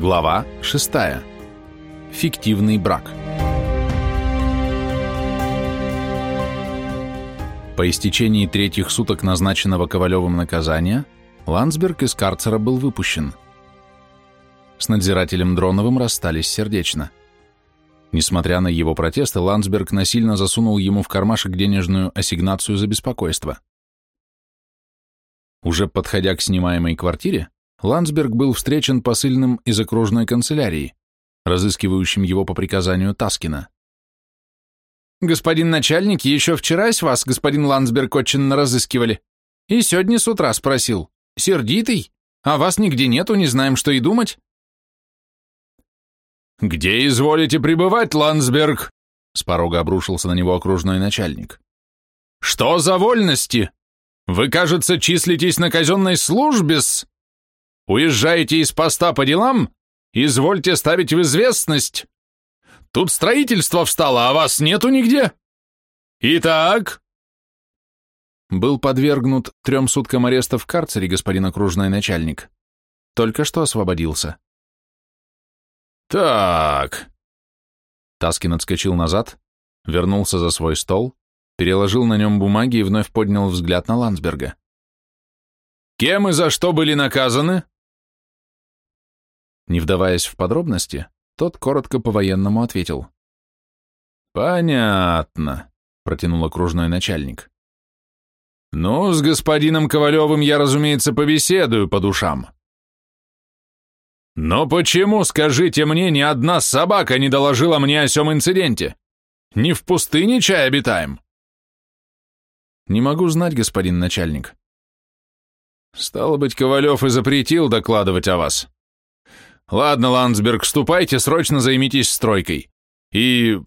Глава 6. Фиктивный брак. По истечении третьих суток назначенного Ковалевым наказания, Ландсберг из карцера был выпущен. С надзирателем Дроновым расстались сердечно. Несмотря на его протесты, Ландсберг насильно засунул ему в кармашек денежную ассигнацию за беспокойство. Уже подходя к снимаемой квартире, Ландсберг был встречен посыльным из окружной канцелярии, разыскивающим его по приказанию Таскина. «Господин начальник, еще вчера с вас, господин Ландсберг, очень разыскивали. И сегодня с утра спросил. Сердитый? А вас нигде нету, не знаем, что и думать». «Где изволите пребывать, Ландсберг?» С порога обрушился на него окружной начальник. «Что за вольности? Вы, кажется, числитесь на казенной службе-с? Уезжаете из поста по делам? Извольте ставить в известность. Тут строительство встало, а вас нету нигде. Итак?» Был подвергнут трем суткам ареста в карцере, господин окружной начальник. Только что освободился. «Так...» Таскин отскочил назад, вернулся за свой стол, переложил на нем бумаги и вновь поднял взгляд на Ландсберга. «Кем и за что были наказаны?» Не вдаваясь в подробности, тот коротко по-военному ответил. «Понятно», — протянул окружной начальник. «Ну, с господином Ковалевым я, разумеется, побеседую по душам. Но почему, скажите мне, ни одна собака не доложила мне о сём инциденте? Не в пустыне чай обитаем?» «Не могу знать, господин начальник». «Стало быть, Ковалев и запретил докладывать о вас. Ладно, Ландсберг, ступайте, срочно займитесь стройкой. И...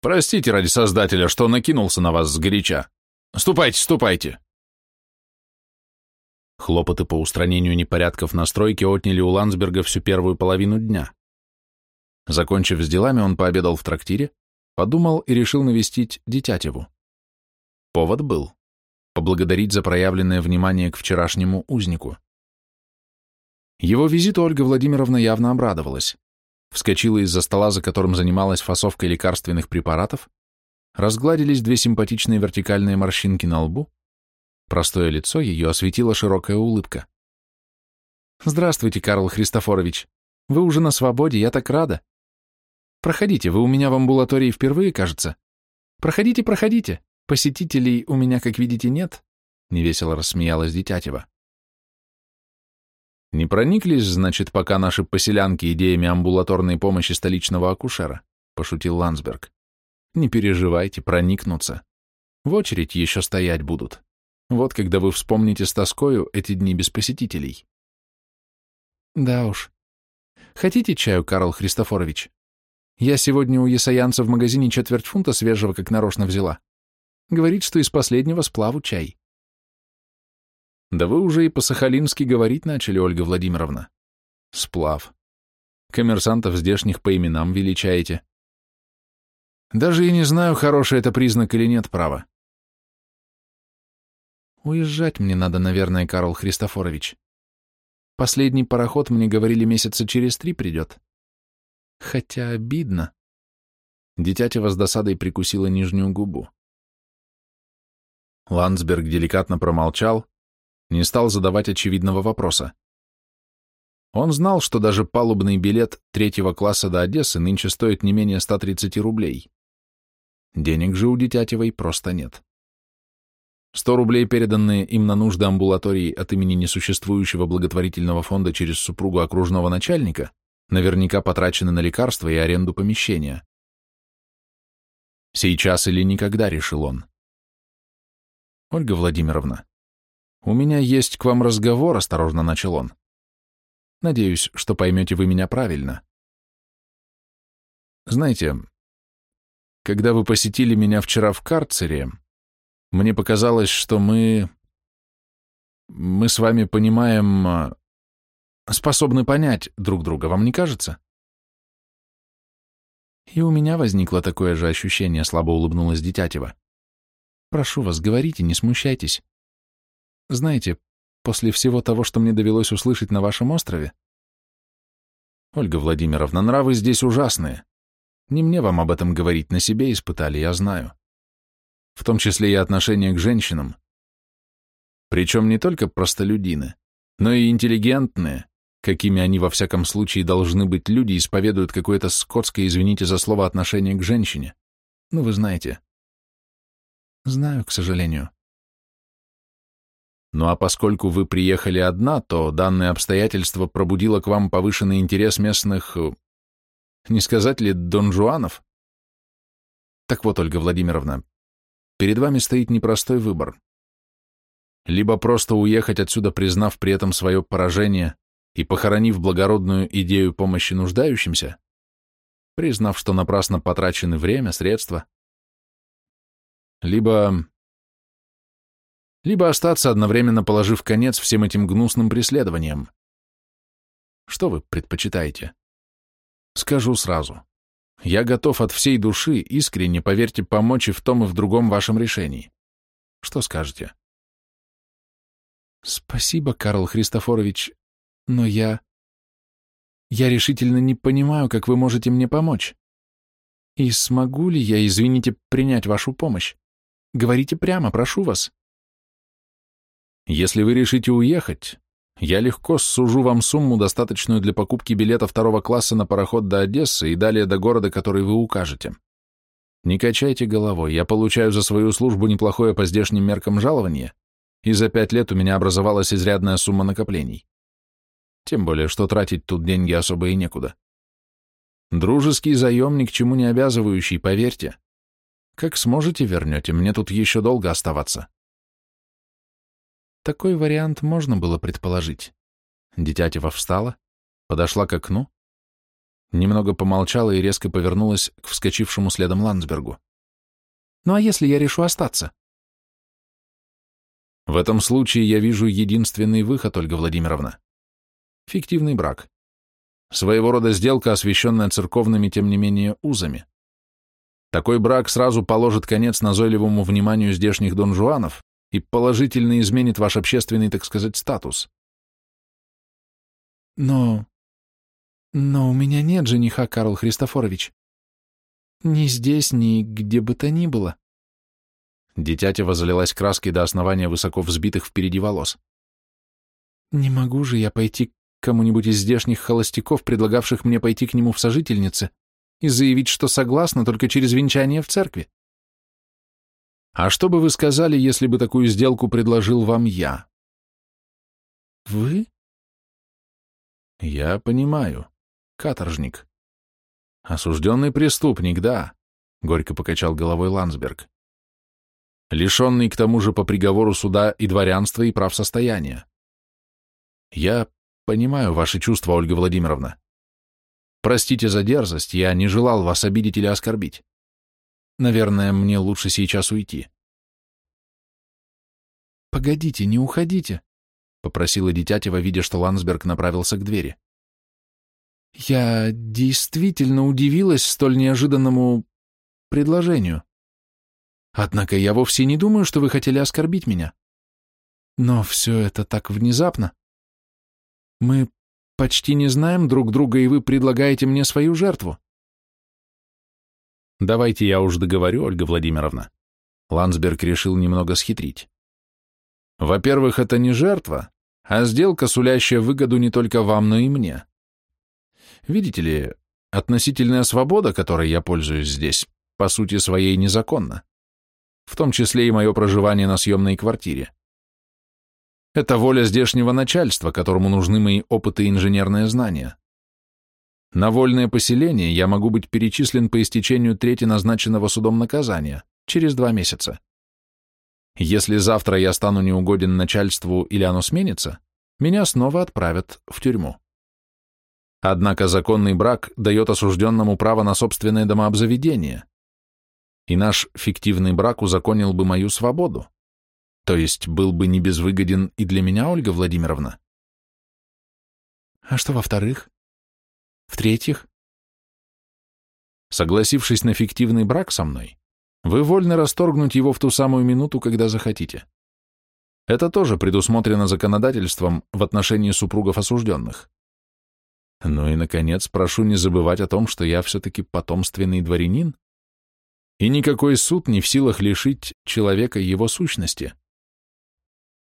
Простите ради создателя, что накинулся на вас сгоряча. Ступайте, ступайте. Хлопоты по устранению непорядков на стройке отняли у Ландсберга всю первую половину дня. Закончив с делами, он пообедал в трактире, подумал и решил навестить Дитятеву. Повод был — поблагодарить за проявленное внимание к вчерашнему узнику. Его визиту Ольга Владимировна явно обрадовалась. Вскочила из-за стола, за которым занималась фасовкой лекарственных препаратов, разгладились две симпатичные вертикальные морщинки на лбу, простое лицо ее осветила широкая улыбка. «Здравствуйте, Карл Христофорович. Вы уже на свободе, я так рада. Проходите, вы у меня в амбулатории впервые, кажется. Проходите, проходите. Посетителей у меня, как видите, нет», — невесело рассмеялась Дитятева. Не прониклись, значит, пока наши поселянки идеями амбулаторной помощи столичного акушера, пошутил Ландсберг. Не переживайте, проникнутся. В очередь еще стоять будут. Вот когда вы вспомните с тоскою эти дни без посетителей. Да уж. Хотите чаю, Карл Христофорович? Я сегодня у ясаянца в магазине четверть фунта свежего как нарочно взяла. Говорит, что из последнего сплаву чай. Да вы уже и по-сахалински говорить начали, Ольга Владимировна. Сплав. Коммерсантов здешних по именам величаете. Даже и не знаю, хороший это признак или нет, право. Уезжать мне надо, наверное, Карл Христофорович. Последний пароход, мне говорили, месяца через три придет. Хотя обидно. Дитятева с досадой прикусила нижнюю губу. Ландсберг деликатно промолчал, не стал задавать очевидного вопроса. Он знал, что даже палубный билет третьего класса до Одессы нынче стоит не менее 130 рублей. Денег же у Дитятевой просто нет. 100 рублей, переданные им на нужды амбулатории от имени несуществующего благотворительного фонда через супругу окружного начальника, наверняка потрачены на лекарства и аренду помещения. Сейчас или никогда, решил он. Ольга Владимировна, «У меня есть к вам разговор», — осторожно начал он. «Надеюсь, что поймете вы меня правильно. Знаете, когда вы посетили меня вчера в карцере, мне показалось, что мы... мы с вами понимаем... способны понять друг друга, вам не кажется?» И у меня возникло такое же ощущение, слабо улыбнулась Дитятева. «Прошу вас, говорите, не смущайтесь. Знаете, после всего того, что мне довелось услышать на вашем острове, Ольга Владимировна, нравы здесь ужасные. Не мне вам об этом говорить, на себе испытали, я знаю. В том числе и отношение к женщинам. Причем не только простолюдины, но и интеллигентные, какими они во всяком случае должны быть люди, исповедуют какое-то скотское, извините за слово, отношение к женщине. Ну, вы знаете. Знаю, к сожалению. Ну а поскольку вы приехали одна, то данное обстоятельство пробудило к вам повышенный интерес местных, э, не сказать ли, донжуанов? Так вот, Ольга Владимировна, перед вами стоит непростой выбор. Либо просто уехать отсюда, признав при этом свое поражение и похоронив благородную идею помощи нуждающимся, признав, что напрасно потрачены время, средства, либо... либо остаться, одновременно положив конец всем этим гнусным преследованиям. Что вы предпочитаете? Скажу сразу. Я готов от всей души, искренне, поверьте, помочь и в том, и в другом вашем решении. Что скажете? Спасибо, Карл Христофорович, но я... Я решительно не понимаю, как вы можете мне помочь. И смогу ли я, извините, принять вашу помощь? Говорите прямо, прошу вас. Если вы решите уехать, я легко сужу вам сумму, достаточную для покупки билета второго класса на пароход до Одессы и далее до города, который вы укажете. Не качайте головой, я получаю за свою службу неплохое по здешним меркам жалование, и за пять лет у меня образовалась изрядная сумма накоплений. Тем более, что тратить тут деньги особо и некуда. Дружеский заем ни к чему не обязывающий, поверьте. Как сможете, вернете, мне тут еще долго оставаться. Такой вариант можно было предположить. Дитятева встала, подошла к окну, немного помолчала и резко повернулась к вскочившему следом Ландсбергу. «Ну а если я решу остаться?» «В этом случае я вижу единственный выход, Ольга Владимировна. Фиктивный брак. Своего рода сделка, освященная церковными, тем не менее, узами. Такой брак сразу положит конец назойливому вниманию здешних донжуанов и положительно изменит ваш общественный, так сказать, статус. Но... но у меня нет жениха, Карл Христофорович. Ни здесь, ни где бы то ни было. Дитятева залилась краской до основания высоко взбитых впереди волос. Не могу же я пойти к кому-нибудь из здешних холостяков, предлагавших мне пойти к нему в сожительнице, и заявить, что согласна только через венчание в церкви. А что бы вы сказали, если бы такую сделку предложил вам я? Вы? Я понимаю. Каторжник. Осужденный преступник, да, горько покачал головой Ландсберг. Лишенный к тому же по приговору суда и дворянства, и прав состояния. Я понимаю ваши чувства, Ольга Владимировна. Простите за дерзость, я не желал вас обидеть или оскорбить. Наверное, мне лучше сейчас уйти. Погодите, не уходите, попросила Дитятева, видя, что Ландсберг направился к двери. Я действительно удивилась столь неожиданному предложению. Однако я вовсе не думаю, что вы хотели оскорбить меня. Но все это так внезапно. Мы Почти не знаем друг друга, и вы предлагаете мне свою жертву. Давайте я уж договорю, Ольга Владимировна. Ландсберг решил немного схитрить. Во-первых, это не жертва, а сделка, сулящая выгоду не только вам, но и мне. Видите ли, относительная свобода, которой я пользуюсь здесь, по сути своей незаконна, в том числе и мое проживание на съемной квартире. Это воля здешнего начальства, которому нужны мои опыты и инженерные знания. На вольное поселение я могу быть перечислен по истечению трети назначенного судом наказания, через два месяца. Если завтра я стану неугоден начальству или оно сменится, меня снова отправят в тюрьму. Однако законный брак дает осужденному право на собственное домообзаведение, и наш фиктивный брак узаконил бы мою свободу. То есть был бы не безвыгоден и для меня, Ольга Владимировна? А что во-вторых? В-третьих? Согласившись на фиктивный брак со мной, вы вольны расторгнуть его в ту самую минуту, когда захотите. Это тоже предусмотрено законодательством в отношении супругов осужденных. Ну и, наконец, прошу не забывать о том, что я все-таки потомственный дворянин, и никакой суд не в силах лишить человека его сущности.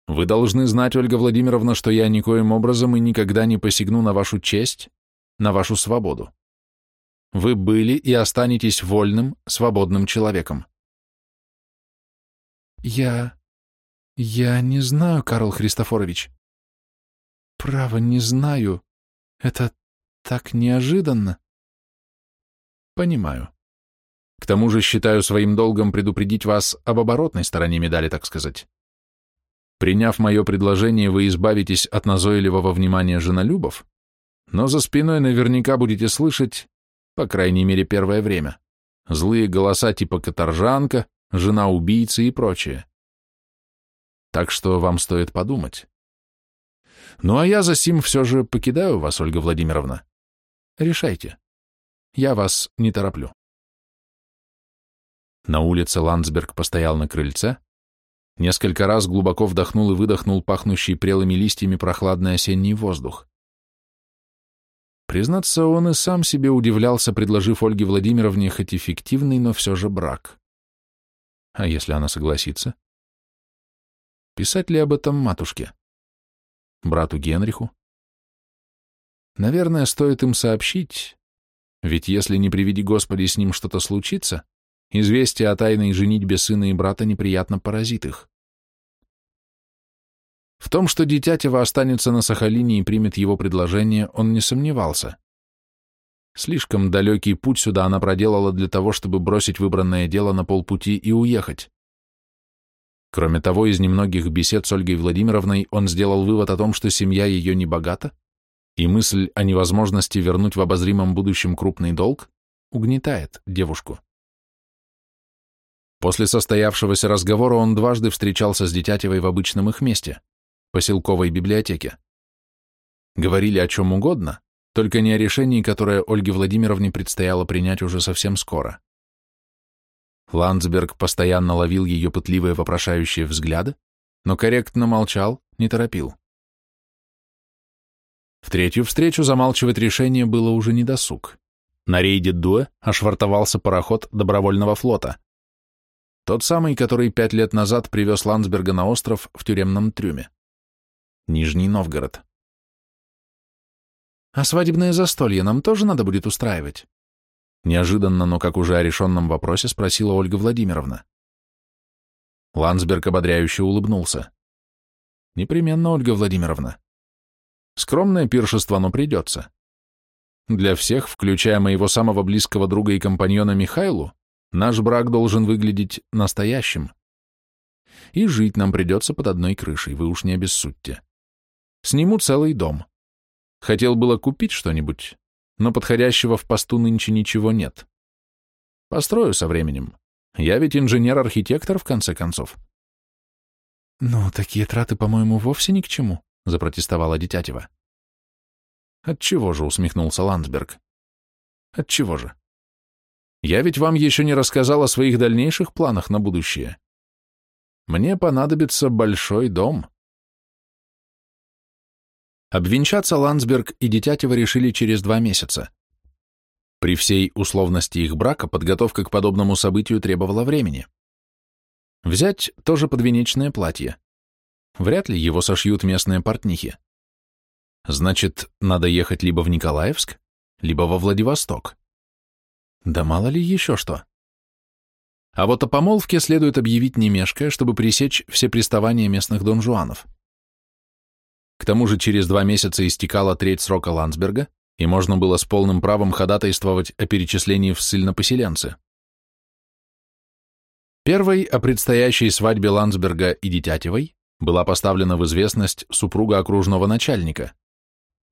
Вы должны знать, Ольга Владимировна, что я никоим образом и никогда не посягну на вашу честь, на вашу свободу. Вы были и останетесь вольным, свободным человеком. Я... я не знаю, Карл Христофорович. Право, не знаю. Это так неожиданно. Понимаю. К тому же считаю своим долгом предупредить вас об оборотной стороне медали, так сказать. Приняв мое предложение, вы избавитесь от назойливого внимания женолюбов, но за спиной наверняка будете слышать, по крайней мере первое время, злые голоса типа «каторжанка», «жена убийцы» и прочее. Так что вам стоит подумать. Ну а я за сим все же покидаю вас, Ольга Владимировна. Решайте. Я вас не тороплю. На улице Ландсберг постоял на крыльце, несколько раз глубоко вдохнул и выдохнул пахнущий прелыми листьями прохладный осенний воздух. Признаться, он и сам себе удивлялся, предложив Ольге Владимировне хоть эффективный, но все же брак. А если она согласится? Писать ли об этом матушке? Брату Генриху? Наверное, стоит им сообщить, ведь если не приведи Господи с ним что-то случится, Известие о тайной женитьбе сына и брата неприятно поразит их. В том, что Дитятева останется на Сахалине и примет его предложение, он не сомневался. Слишком далекий путь сюда она проделала для того, чтобы бросить выбранное дело на полпути и уехать. Кроме того, из немногих бесед с Ольгой Владимировной он сделал вывод о том, что семья ее не богата, и мысль о невозможности вернуть в обозримом будущем крупный долг угнетает девушку. После состоявшегося разговора он дважды встречался с Детятевой в обычном их месте, поселковой библиотеке. Говорили о чем угодно, только не о решении, которое Ольге Владимировне предстояло принять уже совсем скоро. Ландсберг постоянно ловил ее пытливые вопрошающие взгляды, но корректно молчал, не торопил. В третью встречу замалчивать решение было уже недосуг. На рейде Дуэ ошвартовался пароход добровольного флота. Тот самый, который пять лет назад привез Ландсберга на остров в тюремном трюме. Нижний Новгород. А свадебное застолье нам тоже надо будет устраивать? Неожиданно, но как уже о решенном вопросе, спросила Ольга Владимировна. Ландсберг ободряюще улыбнулся. Непременно, Ольга Владимировна. Скромное пиршество, но придется. Для всех, включая моего самого близкого друга и компаньона Михайлу, Наш брак должен выглядеть настоящим. И жить нам придется под одной крышей, вы уж не обессудьте. Сниму целый дом. Хотел было купить что-нибудь, но подходящего в посту нынче ничего нет. Построю со временем. Я ведь инженер-архитектор, в конце концов. «Ну, такие траты, по-моему, вовсе ни к чему», — запротестовала Детятева. «Отчего же?» — усмехнулся Ландсберг. «Отчего же? Я ведь вам еще не рассказал о своих дальнейших планах на будущее. Мне понадобится большой дом. Обвенчаться Ландсберг и Детятева решили через два месяца. При всей условности их брака подготовка к подобному событию требовала времени. Взять тоже подвенечное платье. Вряд ли его сошьют местные портнихи. Значит, надо ехать либо в Николаевск, либо во Владивосток. Да мало ли еще что. А вот о помолвке следует объявить не чтобы пресечь все приставания местных донжуанов. К тому же через два месяца истекала треть срока Ландсберга, и можно было с полным правом ходатайствовать о перечислении в ссыльно-поселенцы. Первой о предстоящей свадьбе Ландсберга и Дитятевой была поставлена в известность супруга окружного начальника.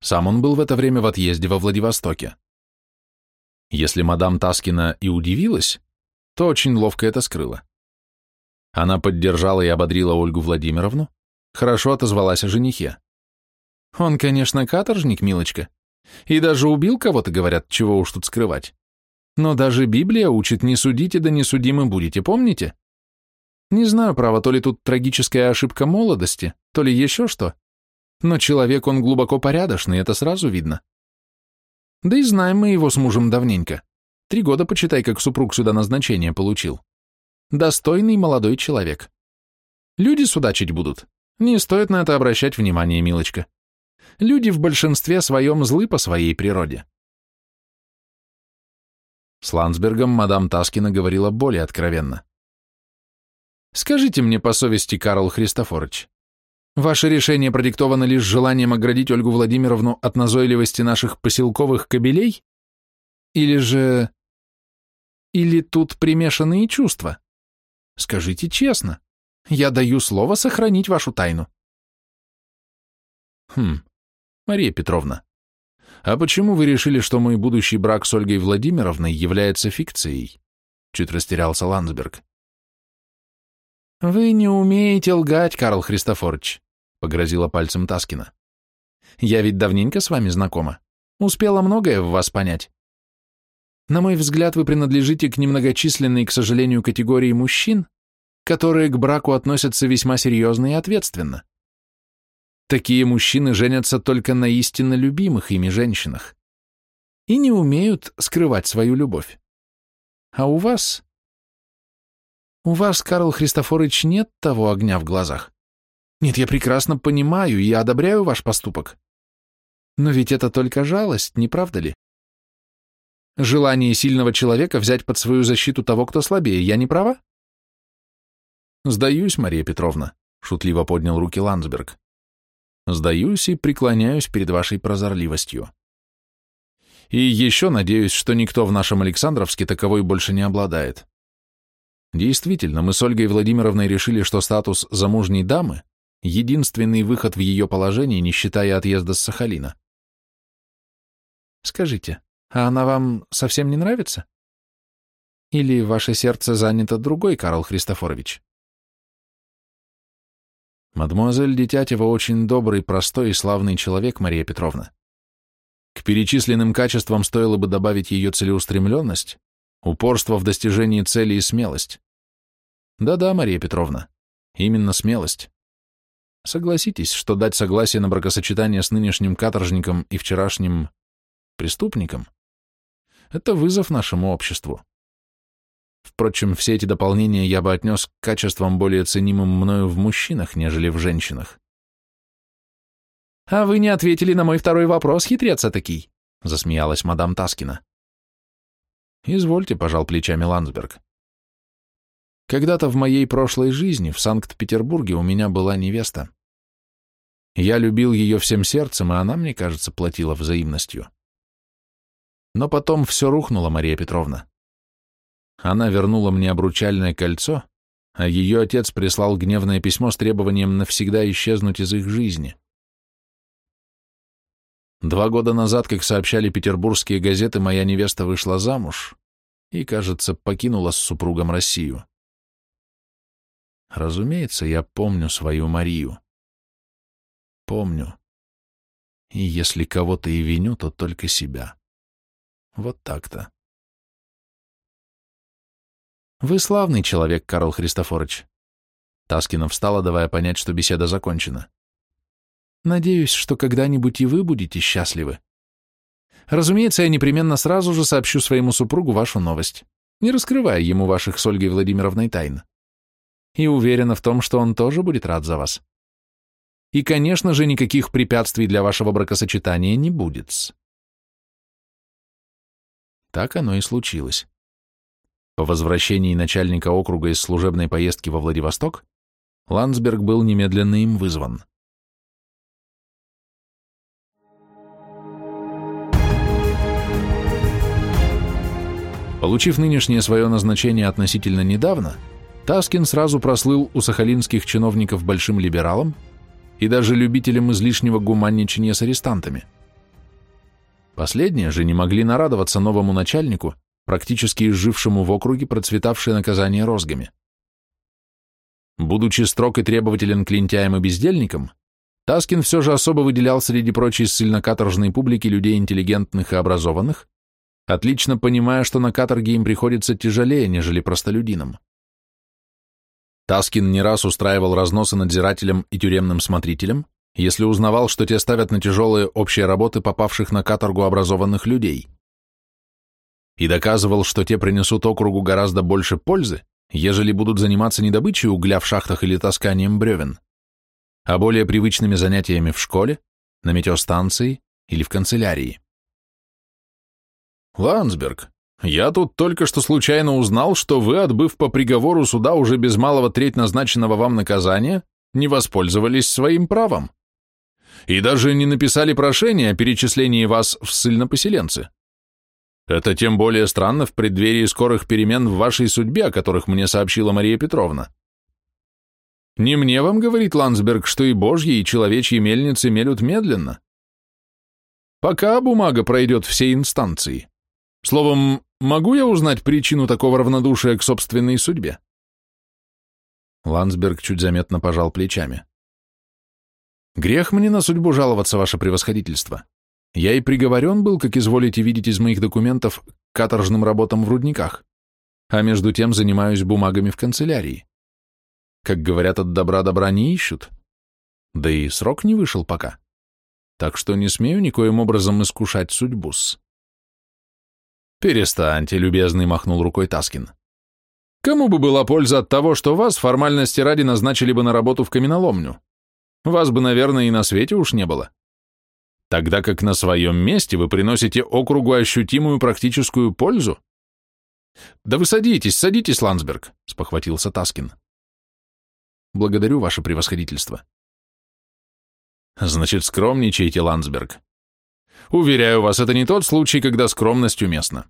Сам он был в это время в отъезде во Владивостоке. Если мадам Таскина и удивилась, то очень ловко это скрыла. Она поддержала и ободрила Ольгу Владимировну, хорошо отозвалась о женихе. Он, конечно, каторжник, милочка, и даже убил кого-то, говорят, чего уж тут скрывать. Но даже Библия учит не судите, да не судимы будете, помните? Не знаю, право, то ли тут трагическая ошибка молодости, то ли еще что. Но человек, он глубоко порядочный, это сразу видно. Да и знаем мы его с мужем давненько. Три года, почитай, как супруг сюда назначение получил. Достойный молодой человек. Люди судачить будут. Не стоит на это обращать внимание, милочка. Люди в большинстве своем злы по своей природе. С Ландсбергом мадам Таскина говорила более откровенно. «Скажите мне по совести, Карл Христофорович, ваше решение продиктовано лишь желанием оградить Ольгу Владимировну от назойливости наших поселковых кобелей? Или же... Или тут примешанные чувства? Скажите честно, я даю слово сохранить вашу тайну». «Хм, Мария Петровна, а почему вы решили, что мой будущий брак с Ольгой Владимировной является фикцией? Чуть растерялся Ландсберг. Вы не умеете лгать, Карл Христофорович, погрозила пальцем Таскина. Я ведь давненько с вами знакома. Успела многое в вас понять. На мой взгляд, вы принадлежите к немногочисленной, к сожалению, категории мужчин, которые к браку относятся весьма серьезно и ответственно. Такие мужчины женятся только на истинно любимых ими женщинах и не умеют скрывать свою любовь. А у вас? У вас, Карл Христофорович, нет того огня в глазах. Нет, я прекрасно понимаю и одобряю ваш поступок. Но ведь это только жалость, не правда ли? Желание сильного человека взять под свою защиту того, кто слабее, я не права? Сдаюсь, Мария Петровна, шутливо поднял руки Ландсберг. Сдаюсь и преклоняюсь перед вашей прозорливостью. И еще надеюсь, что никто в нашем Александровске таковой больше не обладает. Действительно, мы с Ольгой Владимировной решили, что статус замужней дамы — единственный выход в ее положении, не считая отъезда с Сахалина. Скажите, а она вам совсем не нравится? Или ваше сердце занято другой, Карл Христофорович? Мадемуазель Детятева очень добрый, простой и славный человек, Мария Петровна. К перечисленным качествам стоило бы добавить ее целеустремленность, упорство в достижении цели и смелость. Да-да, Мария Петровна, именно смелость. Согласитесь, что дать согласие на бракосочетание с нынешним каторжником и вчерашним преступником — это вызов нашему обществу. Впрочем, все эти дополнения я бы отнес к качествам более ценимым мною в мужчинах, нежели в женщинах. «А вы не ответили на мой второй вопрос, хитрец такий», — засмеялась мадам Таскина. «Извольте», — пожал плечами Ландсберг. «Когда-то в моей прошлой жизни в Санкт-Петербурге у меня была невеста. Я любил ее всем сердцем, и она, мне кажется, платила взаимностью. Но потом все рухнуло, Мария Петровна. Она вернула мне обручальное кольцо, а ее отец прислал гневное письмо с требованием навсегда исчезнуть из их жизни. Два года назад, как сообщали петербургские газеты, моя невеста вышла замуж и, кажется, покинула с супругом Россию. Разумеется, я помню свою Марию. Помню. И если кого-то и виню, то только себя. Вот так-то. Вы славный человек, Карл Христофорович. Таскина встала, давая понять, что беседа закончена. Надеюсь, что когда-нибудь и вы будете счастливы. Разумеется, я непременно сразу же сообщу своему супругу вашу новость, не раскрывая ему ваших с Ольгой Владимировной тайн. И уверена в том, что он тоже будет рад за вас. И, конечно же, никаких препятствий для вашего бракосочетания не будет. Так оно и случилось. По возвращении начальника округа из служебной поездки во Владивосток, Ландсберг был немедленно им вызван. Получив нынешнее свое назначение относительно недавно, Таскин сразу прослыл у сахалинских чиновников большим либералом и даже любителем излишнего гуманничания с арестантами. Последние же не могли нарадоваться новому начальнику, практически изжившему в округе процветавшее наказание розгами. Будучи строг и требователен к лентяям и бездельникам, Таскин все же особо выделял среди прочей ссыльно-каторжной публики людей интеллигентных и образованных, отлично понимая, что на каторге им приходится тяжелее, нежели простолюдинам. Таскин не раз устраивал разносы надзирателям и тюремным смотрителям если узнавал, что те ставят на тяжелые общие работы попавших на каторгу образованных людей. И доказывал, что те принесут округу гораздо больше пользы, ежели будут заниматься не добычей угля в шахтах или тасканием бревен, а более привычными занятиями в школе, на метеостанции или в канцелярии. Ландсберг, я тут только что случайно узнал, что вы, отбыв по приговору суда уже без малого треть назначенного вам наказания, не воспользовались своим правом. И даже не написали прошение о перечислении вас в ссыльнопоселенцы. Это тем более странно в преддверии скорых перемен в вашей судьбе, о которых мне сообщила Мария Петровна. Не мне вам говорит Ландсберг, что и божьи, и человечьи мельницы мелют медленно. Пока бумага пройдет все инстанции. Словом, могу я узнать причину такого равнодушия к собственной судьбе? Ландсберг чуть заметно пожал плечами. Грех мне на судьбу жаловаться, ваше превосходительство. Я и приговорен был, как изволите видеть из моих документов, к каторжным работам в рудниках, а между тем занимаюсь бумагами в канцелярии. Как говорят, от добра добра не ищут. Да и срок не вышел пока. Так что не смею никоим образом искушать судьбу-с. «Перестаньте, любезный», — махнул рукой Таскин. «Кому бы была польза от того, что вас формальности ради назначили бы на работу в каменоломню? Вас бы, наверное, и на свете уж не было. Тогда как на своем месте вы приносите округу ощутимую практическую пользу. Да вы садитесь, садитесь, Ландсберг, спохватился Таскин. Благодарю, ваше превосходительство. Значит, скромничайте, Ландсберг. Уверяю вас, это не тот случай, когда скромность уместна.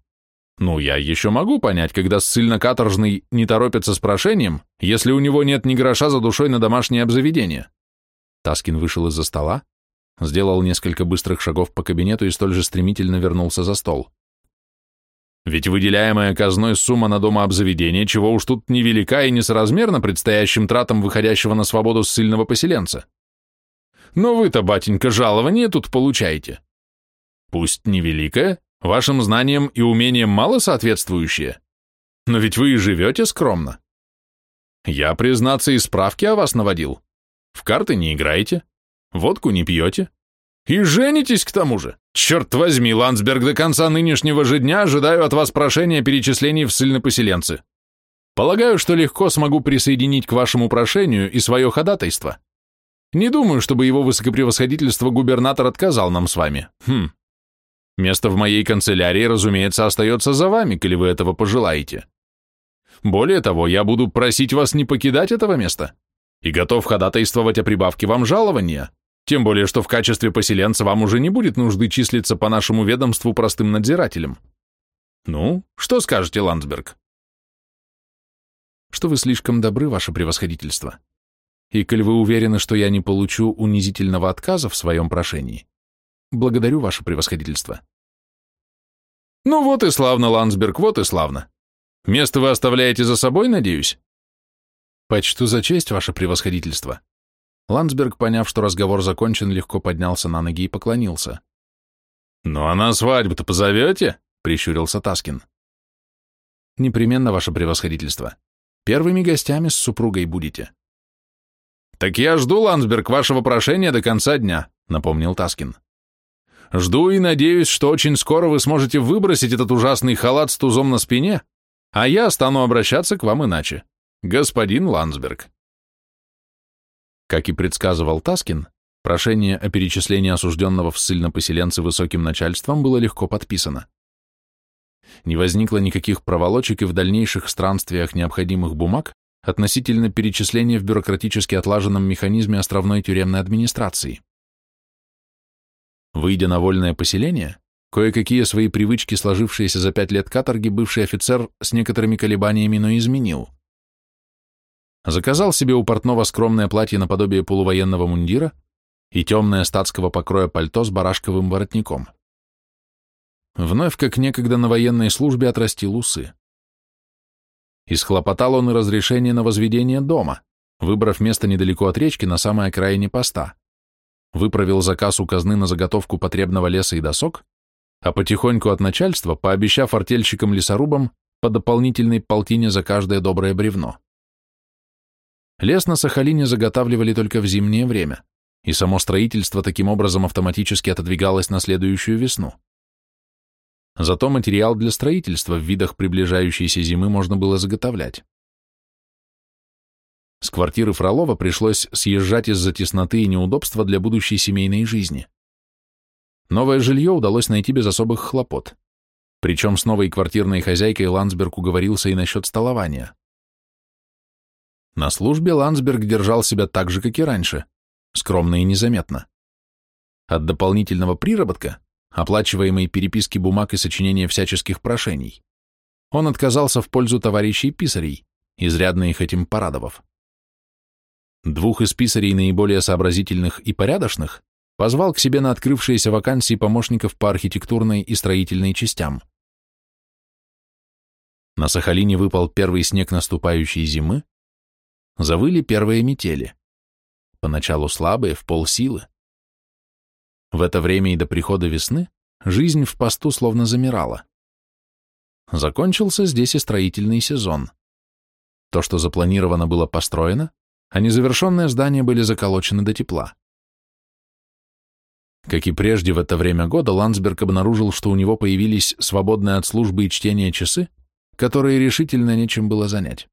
Ну, я еще могу понять, когда ссыльно-каторжный не торопится с прошением, если у него нет ни гроша за душой на домашнее обзаведение. Таскин вышел из-за стола, сделал несколько быстрых шагов по кабинету и столь же стремительно вернулся за стол. Ведь выделяемая казной сумма на домообзаведение, чего уж тут невелика и несоразмерна предстоящим тратам выходящего на свободу ссыльного поселенца. Но вы-то, батенька, жалование тут получаете. Пусть невеликое, вашим знаниям и умениям мало соответствующее, но ведь вы и живете скромно. Я, признаться, и справки о вас наводил. В карты не играете, водку не пьете. И женитесь к тому же. Черт возьми, Ландсберг, до конца нынешнего же дня ожидаю от вас прошения о перечислении в ссыльнопоселенцы. Полагаю, что легко смогу присоединить к вашему прошению и свое ходатайство. Не думаю, чтобы его высокопревосходительство губернатор отказал нам с вами. Хм. Место в моей канцелярии, разумеется, остается за вами, коли вы этого пожелаете. Более того, я буду просить вас не покидать этого места и готов ходатайствовать о прибавке вам жалования, тем более, что в качестве поселенца вам уже не будет нужды числиться по нашему ведомству простым надзирателем. Ну, что скажете, Ландсберг? Что вы слишком добры, ваше превосходительство. И коль вы уверены, что я не получу унизительного отказа в своем прошении, благодарю ваше превосходительство. Ну вот и славно, Ландсберг, вот и славно. Место вы оставляете за собой, надеюсь? «Почту за честь, ваше превосходительство». Ландсберг, поняв, что разговор закончен, легко поднялся на ноги и поклонился. «Ну а на свадьбу-то позовете?» — прищурился Таскин. «Непременно, ваше превосходительство. Первыми гостями с супругой будете». «Так я жду, Ландсберг, вашего прошения до конца дня», — напомнил Таскин. «Жду и надеюсь, что очень скоро вы сможете выбросить этот ужасный халат с тузом на спине, а я стану обращаться к вам иначе. Господин Ландсберг. Как и предсказывал Таскин, прошение о перечислении осужденного в ссыльно-поселенцы высоким начальством было легко подписано. Не возникло никаких проволочек и в дальнейших странствиях необходимых бумаг относительно перечисления в бюрократически отлаженном механизме островной тюремной администрации. Выйдя на вольное поселение, кое-какие свои привычки, сложившиеся за пять лет каторги, бывший офицер с некоторыми колебаниями, но изменил. Заказал себе у портного скромное платье наподобие полувоенного мундира и темное статского покроя пальто с барашковым воротником. Вновь, как некогда на военной службе, отрастил усы. Исхлопотал он и разрешение на возведение дома, выбрав место недалеко от речки на самой окраине поста. Выправил заказ у казны на заготовку потребного леса и досок, а потихоньку от начальства, пообещав артельщикам-лесорубам по дополнительной полтине за каждое доброе бревно. Лес на Сахалине заготавливали только в зимнее время, и само строительство таким образом автоматически отодвигалось на следующую весну. Зато материал для строительства в видах приближающейся зимы можно было заготовлять. С квартиры Фролова пришлось съезжать из-за тесноты и неудобства для будущей семейной жизни. Новое жилье удалось найти без особых хлопот. Причем с новой квартирной хозяйкой Ландсберг уговорился и насчет столования. На службе Ландсберг держал себя так же, как и раньше, скромно и незаметно. От дополнительного приработка, оплачиваемой переписки бумаг и сочинения всяческих прошений, он отказался в пользу товарищей писарей, изрядно их этим порадовав. Двух из писарей наиболее сообразительных и порядочных позвал к себе на открывшиеся вакансии помощников по архитектурной и строительной частям. На Сахалине выпал первый снег наступающей зимы, завыли первые метели, поначалу слабые, в полсилы. В это время и до прихода весны жизнь в посту словно замирала. Закончился здесь и строительный сезон. То, что запланировано было построено, а незавершенные здания были заколочены до тепла. Как и прежде в это время года, Ландсберг обнаружил, что у него появились свободные от службы и чтения часы, которые решительно нечем было занять.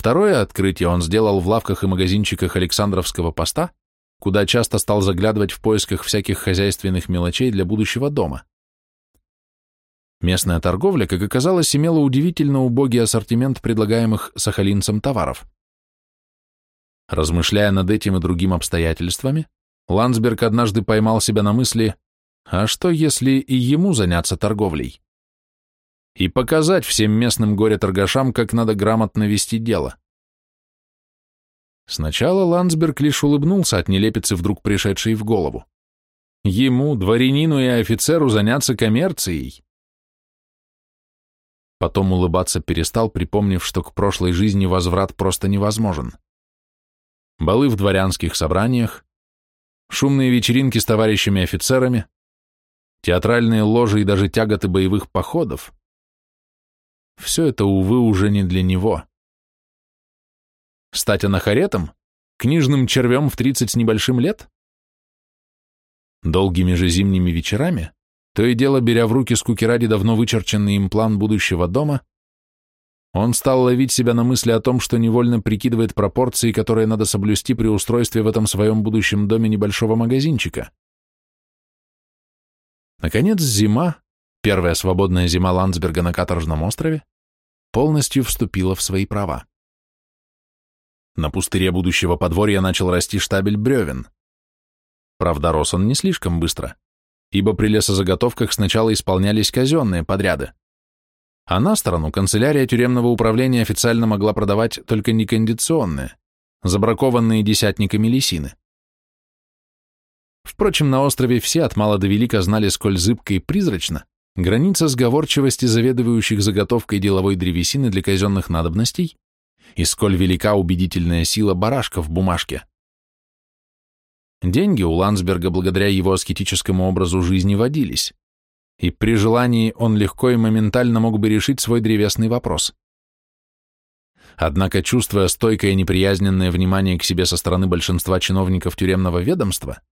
Второе открытие он сделал в лавках и магазинчиках Александровского поста, куда часто стал заглядывать в поисках всяких хозяйственных мелочей для будущего дома. Местная торговля, как оказалось, имела удивительно убогий ассортимент предлагаемых сахалинцам товаров. Размышляя над этим и другими обстоятельствами, Ландсберг однажды поймал себя на мысли, а что если и ему заняться торговлей? И показать всем местным горе-торгашам, как надо грамотно вести дело. Сначала Ландсберг лишь улыбнулся от нелепицы, вдруг пришедшей в голову. Ему, дворянину и офицеру, заняться коммерцией. Потом улыбаться перестал, припомнив, что к прошлой жизни возврат просто невозможен. Балы в дворянских собраниях, шумные вечеринки с товарищами-офицерами, театральные ложи и даже тяготы боевых походов. Все это, увы, уже не для него. Стать анахаретом? Книжным червем в тридцать с небольшим лет? Долгими же зимними вечерами, то и дело беря в руки скуки ради давно вычерченный им план будущего дома, он стал ловить себя на мысли о том, что невольно прикидывает пропорции, которые надо соблюсти при устройстве в этом своем будущем доме небольшого магазинчика. Наконец, зима, первая свободная зима Ландсберга на Каторжном острове, полностью вступила в свои права. На пустыре будущего подворья начал расти штабель бревен. Правда, рос он не слишком быстро, ибо при лесозаготовках сначала исполнялись казенные подряды а на сторону канцелярия тюремного управления официально могла продавать только некондиционные, забракованные десятниками лисины. Впрочем, на острове все от мала до велика знали, сколь зыбко и призрачно граница сговорчивости заведующих заготовкой деловой древесины для казенных надобностей и сколь велика убедительная сила барашка в бумажке. Деньги у Ландсберга благодаря его аскетическому образу жизни водились и при желании он легко и моментально мог бы решить свой древесный вопрос. Однако, чувствуя стойкое неприязненное внимание к себе со стороны большинства чиновников тюремного ведомства,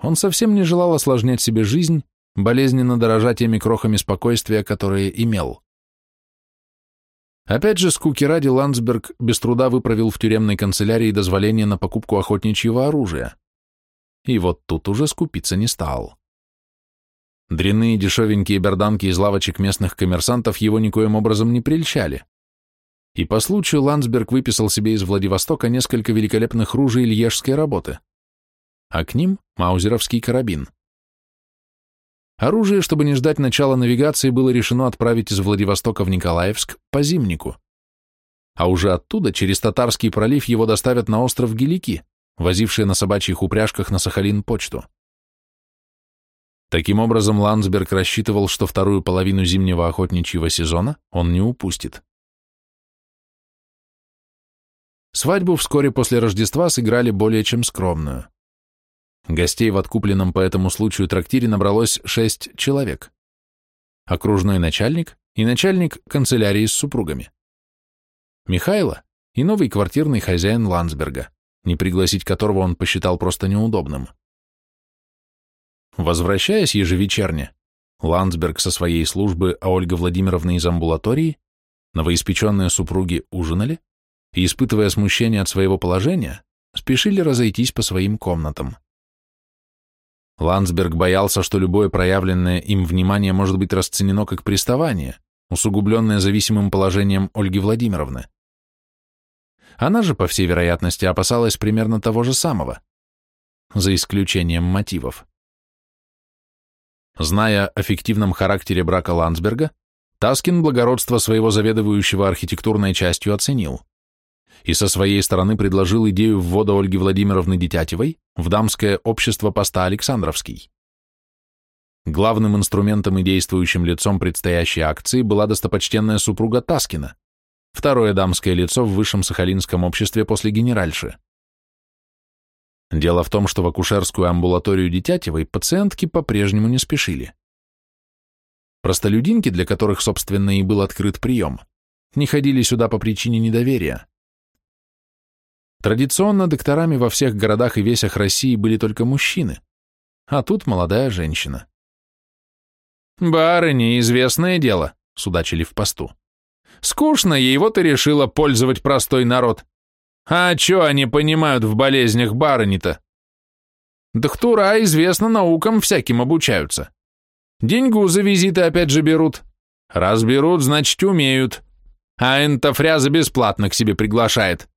он совсем не желал осложнять себе жизнь, болезненно дорожа теми крохами спокойствия, которые имел. Опять же, скуки ради Ландсберг без труда выправил в тюремной канцелярии дозволение на покупку охотничьего оружия. И вот тут уже скупиться не стал. Дрянные дешевенькие берданки из лавочек местных коммерсантов его никоим образом не прельщали. И по случаю Ландсберг выписал себе из Владивостока несколько великолепных ружей льежской работы, а к ним маузеровский карабин. Оружие, чтобы не ждать начала навигации, было решено отправить из Владивостока в Николаевск по зимнику. А уже оттуда, через Татарский пролив, его доставят на остров Гелики, возившие на собачьих упряжках на Сахалин почту. Таким образом, Ландсберг рассчитывал, что вторую половину зимнего охотничьего сезона он не упустит. Свадьбу вскоре после Рождества сыграли более чем скромную. Гостей в откупленном по этому случаю трактире набралось шесть человек. Окружной начальник и начальник канцелярии с супругами. Михайло и новый квартирный хозяин Ландсберга, не пригласить которого он посчитал просто неудобным. Возвращаясь ежевечерне, Ландсберг со своей службы, а Ольга Владимировна из амбулатории, новоиспеченные супруги ужинали и, испытывая смущение от своего положения, спешили разойтись по своим комнатам. Ландсберг боялся, что любое проявленное им внимание может быть расценено как приставание, усугубленное зависимым положением Ольги Владимировны. Она же, по всей вероятности, опасалась примерно того же самого, за исключением мотивов. Зная о фиктивном характере брака Ландсберга, Таскин благородство своего заведующего архитектурной частью оценил и со своей стороны предложил идею ввода Ольги Владимировны Детятевой в дамское общество поста Александровский. Главным инструментом и действующим лицом предстоящей акции была достопочтенная супруга Таскина, второе дамское лицо в высшем сахалинском обществе после генеральши. Дело в том, что в акушерскую амбулаторию Детятевой пациентки по-прежнему не спешили. Простолюдинки, для которых, собственно, и был открыт прием, не ходили сюда по причине недоверия. Традиционно докторами во всех городах и весях России были только мужчины, а тут молодая женщина. «Барыня, известное дело», — судачили в посту. «Скучно ей, вот и решила пользовать простой народ. А чё они понимают в болезнях барыни-то? Доктора, известно, наукам всяким обучаются. Деньгу за визиты опять же берут. Раз берут, значит умеют. А энтофряза бесплатно к себе приглашает.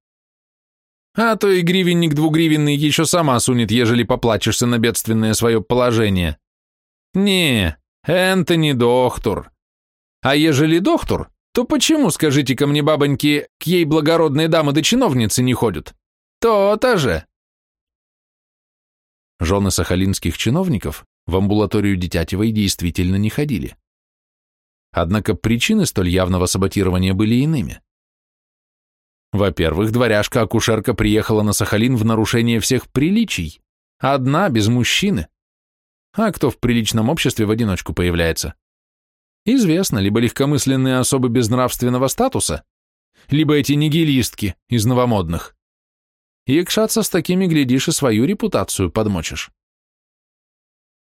А то и гривенник двугривенный еще сама сунет, ежели поплачешься на бедственное свое положение. Не, это не доктор. А ежели доктор, то почему, скажите ко мне, бабоньки, к ей благородные дамы да чиновницы не ходят? То-то же. Жены сахалинских чиновников в амбулаторию Детятевой действительно не ходили. Однако причины столь явного саботирования были иными. Во-первых, дворяжка-акушерка приехала на Сахалин в нарушение всех приличий, одна, без мужчины. А кто в приличном обществе в одиночку появляется? Известно, либо легкомысленные особы безнравственного статуса, либо эти нигилистки из новомодных. Якшаться с такими, глядишь, и свою репутацию подмочишь.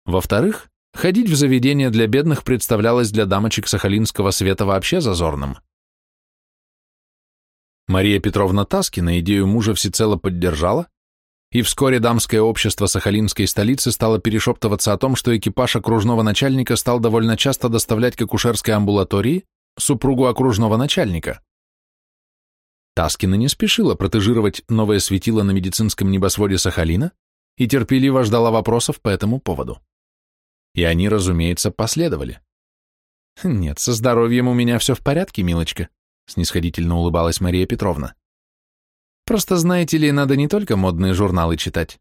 Во-вторых, ходить в заведение для бедных представлялось для дамочек сахалинского света вообще зазорным. Мария Петровна Таскина идею мужа всецело поддержала, и вскоре дамское общество Сахалинской столицы стало перешептываться о том, что экипаж окружного начальника стал довольно часто доставлять к акушерской амбулатории супругу окружного начальника. Таскина не спешила протежировать новое светило на медицинском небосводе Сахалина и терпеливо ждала вопросов по этому поводу. И они, разумеется, последовали. «Нет, со здоровьем у меня все в порядке, милочка», снисходительно улыбалась Мария Петровна. Просто, знаете ли, надо не только модные журналы читать.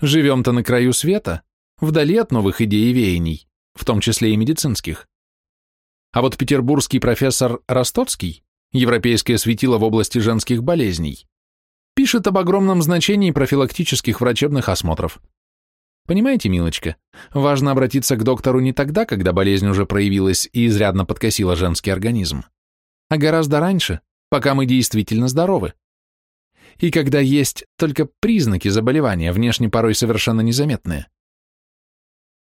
Живем-то на краю света, вдали от новых идей и веяний, в том числе и медицинских. А вот петербургский профессор Ростоцкий, европейское светило в области женских болезней, пишет об огромном значении профилактических врачебных осмотров. Понимаете, милочка, важно обратиться к доктору не тогда, когда болезнь уже проявилась и изрядно подкосила женский организм, а гораздо раньше, пока мы действительно здоровы. И когда есть только признаки заболевания, внешне порой совершенно незаметные.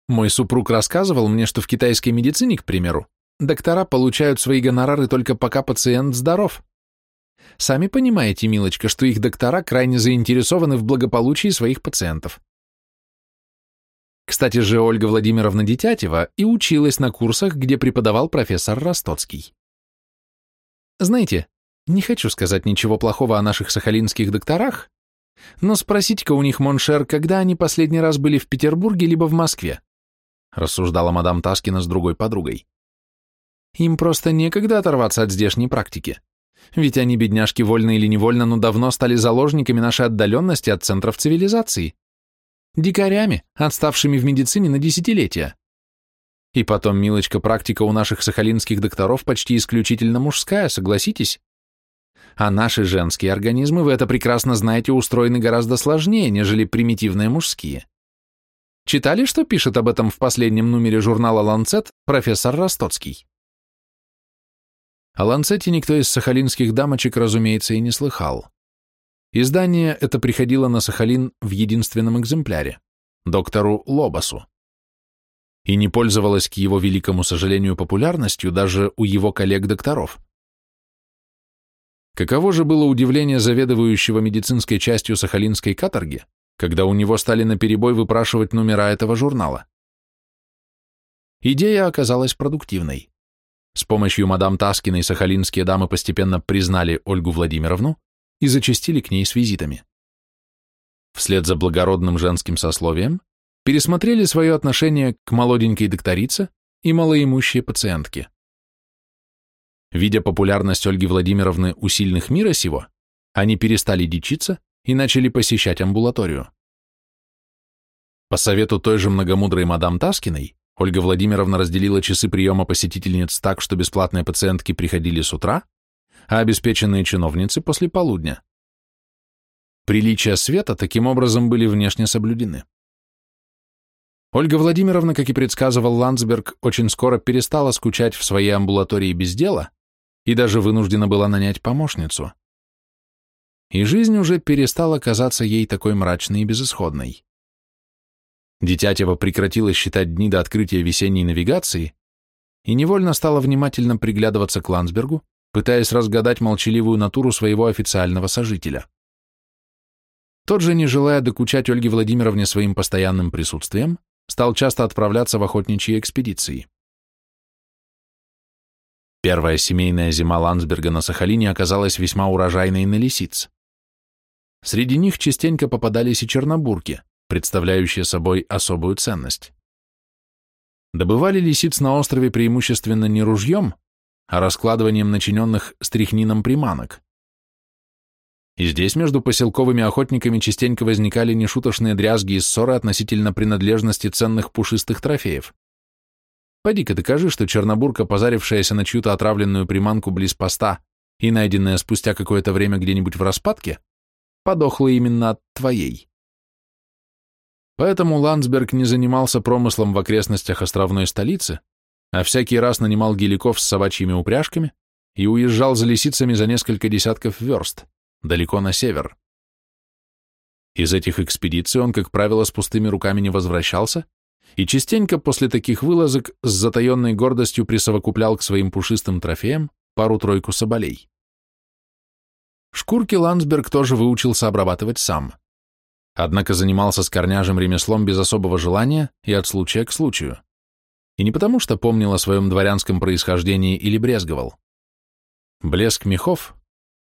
Мой супруг рассказывал мне, что в китайской медицине, к примеру, доктора получают свои гонорары только пока пациент здоров. Сами понимаете, милочка, что их доктора крайне заинтересованы в благополучии своих пациентов. Кстати же, Ольга Владимировна Детятева и училась на курсах, где преподавал профессор Ростоцкий. Знаете, не хочу сказать ничего плохого о наших сахалинских докторах, но спросите-ка у них, mon cher, когда они последний раз были в Петербурге либо в Москве, рассуждала мадам Таскина с другой подругой. Им просто некогда оторваться от здешней практики. Ведь они, бедняжки, вольно или невольно, но давно стали заложниками нашей отдаленности от центров цивилизации. Дикарями, отставшими в медицине на десятилетия. И потом, милочка, практика у наших сахалинских докторов почти исключительно мужская, согласитесь? А наши женские организмы, вы это прекрасно знаете, устроены гораздо сложнее, нежели примитивные мужские. Читали, что пишет об этом в последнем номере журнала «Ланцет» профессор Ростоцкий? О «Ланцете» никто из сахалинских дамочек, разумеется, и не слыхал. Издание это приходило на Сахалин в единственном экземпляре, доктору Лобасу, и не пользовалось к его великому сожалению популярностью даже у его коллег-докторов. Каково же было удивление заведующего медицинской частью Сахалинской каторги, когда у него стали наперебой выпрашивать номера этого журнала. Идея оказалась продуктивной. С помощью мадам Таскиной сахалинские дамы постепенно признали Ольгу Владимировну и зачастили к ней с визитами. Вслед за благородным женским сословием пересмотрели свое отношение к молоденькой докторице и малоимущей пациентке. Видя популярность Ольги Владимировны у сильных мира сего, они перестали дичиться и начали посещать амбулаторию. По совету той же многомудрой мадам Таскиной, Ольга Владимировна разделила часы приема посетительниц так, что бесплатные пациентки приходили с утра, а обеспеченные чиновницы после полудня. Приличия света таким образом были внешне соблюдены. Ольга Владимировна, как и предсказывал Ландсберг, очень скоро перестала скучать в своей амбулатории без дела и даже вынуждена была нанять помощницу. И жизнь уже перестала казаться ей такой мрачной и безысходной. Дитятева прекратила считать дни до открытия весенней навигации и невольно стала внимательно приглядываться к Ландсбергу, пытаясь разгадать молчаливую натуру своего официального сожителя. Тот же, не желая докучать Ольге Владимировне своим постоянным присутствием, стал часто отправляться в охотничьи экспедиции. Первая семейная зима Ландсберга на Сахалине оказалась весьма урожайной на лисиц. Среди них частенько попадались и чернобурки, представляющие собой особую ценность. Добывали лисиц на острове преимущественно не ружьем, а раскладыванием начиненных стрихнином приманок. И здесь между поселковыми охотниками частенько возникали нешуточные дрязги и ссоры относительно принадлежности ценных пушистых трофеев. Поди-ка докажи, что чернобурка, позарившаяся на чью-то отравленную приманку близ поста и найденная спустя какое-то время где-нибудь в распадке, подохла именно от твоей. Поэтому Ландсберг не занимался промыслом в окрестностях островной столицы, а всякий раз нанимал геликов с собачьими упряжками и уезжал за лисицами за несколько десятков верст, далеко на север. Из этих экспедиций он, как правило, с пустыми руками не возвращался и частенько после таких вылазок с затаенной гордостью присовокуплял к своим пушистым трофеям пару-тройку соболей. Шкурки Ландсберг тоже выучился обрабатывать сам. Однако занимался с корняжем ремеслом без особого желания и от случая к случаю. И не потому, что помнил о своем дворянском происхождении или брезговал. Блеск мехов,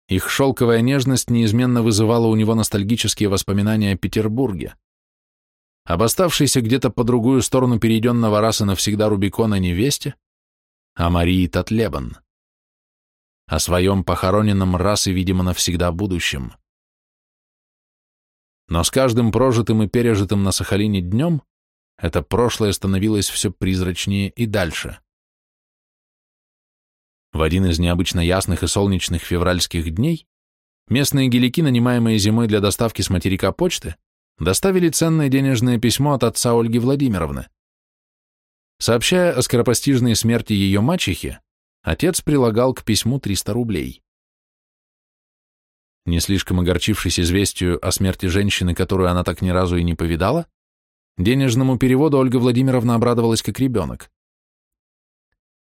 их шелковая нежность неизменно вызывала у него ностальгические воспоминания о Петербурге. Об оставшейся где-то по другую сторону перейденного расы навсегда Рубикона невесте, о Марии Татлебан. О своем похороненном расы, видимо, навсегда будущем. Но с каждым прожитым и пережитым на Сахалине днем это прошлое становилось все призрачнее и дальше. В один из необычно ясных и солнечных февральских дней местные гелики, нанимаемые зимой для доставки с материка почты, доставили ценное денежное письмо от отца Ольги Владимировны. Сообщая о скоропостижной смерти ее мачехи, отец прилагал к письму 300 рублей. Не слишком огорчившись известию о смерти женщины, которую она так ни разу и не повидала, Денежному переводу Ольга Владимировна обрадовалась как ребенок.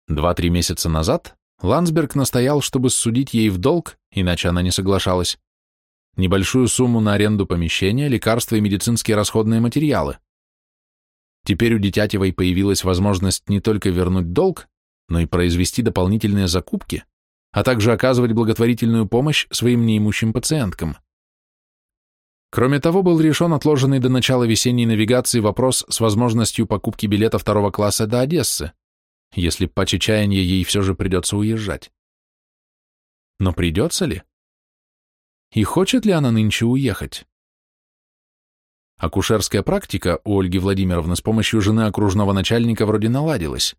Два-три месяца назад Ландсберг настоял, чтобы судить ей в долг, иначе она не соглашалась, небольшую сумму на аренду помещения, лекарства и медицинские расходные материалы. Теперь у Дитятевой появилась возможность не только вернуть долг, но и произвести дополнительные закупки, а также оказывать благотворительную помощь своим неимущим пациенткам. Кроме того, был решен отложенный до начала весенней навигации вопрос с возможностью покупки билета второго класса до Одессы, если по чечаянье ей все же придется уезжать. Но придется ли? И хочет ли она нынче уехать? Акушерская практика у Ольги Владимировны с помощью жены окружного начальника вроде наладилась.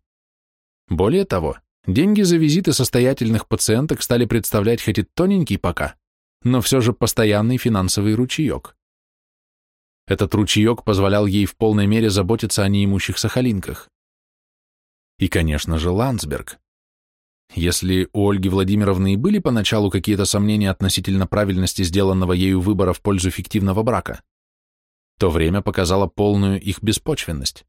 Более того, деньги за визиты состоятельных пациенток стали представлять хоть и тоненький пока, но все же постоянный финансовый ручеек. Этот ручеек позволял ей в полной мере заботиться о неимущих сахалинках. И, конечно же, Ландсберг. Если у Ольги Владимировны и были поначалу какие-то сомнения относительно правильности сделанного ею выбора в пользу фиктивного брака, то время показало полную их беспочвенность.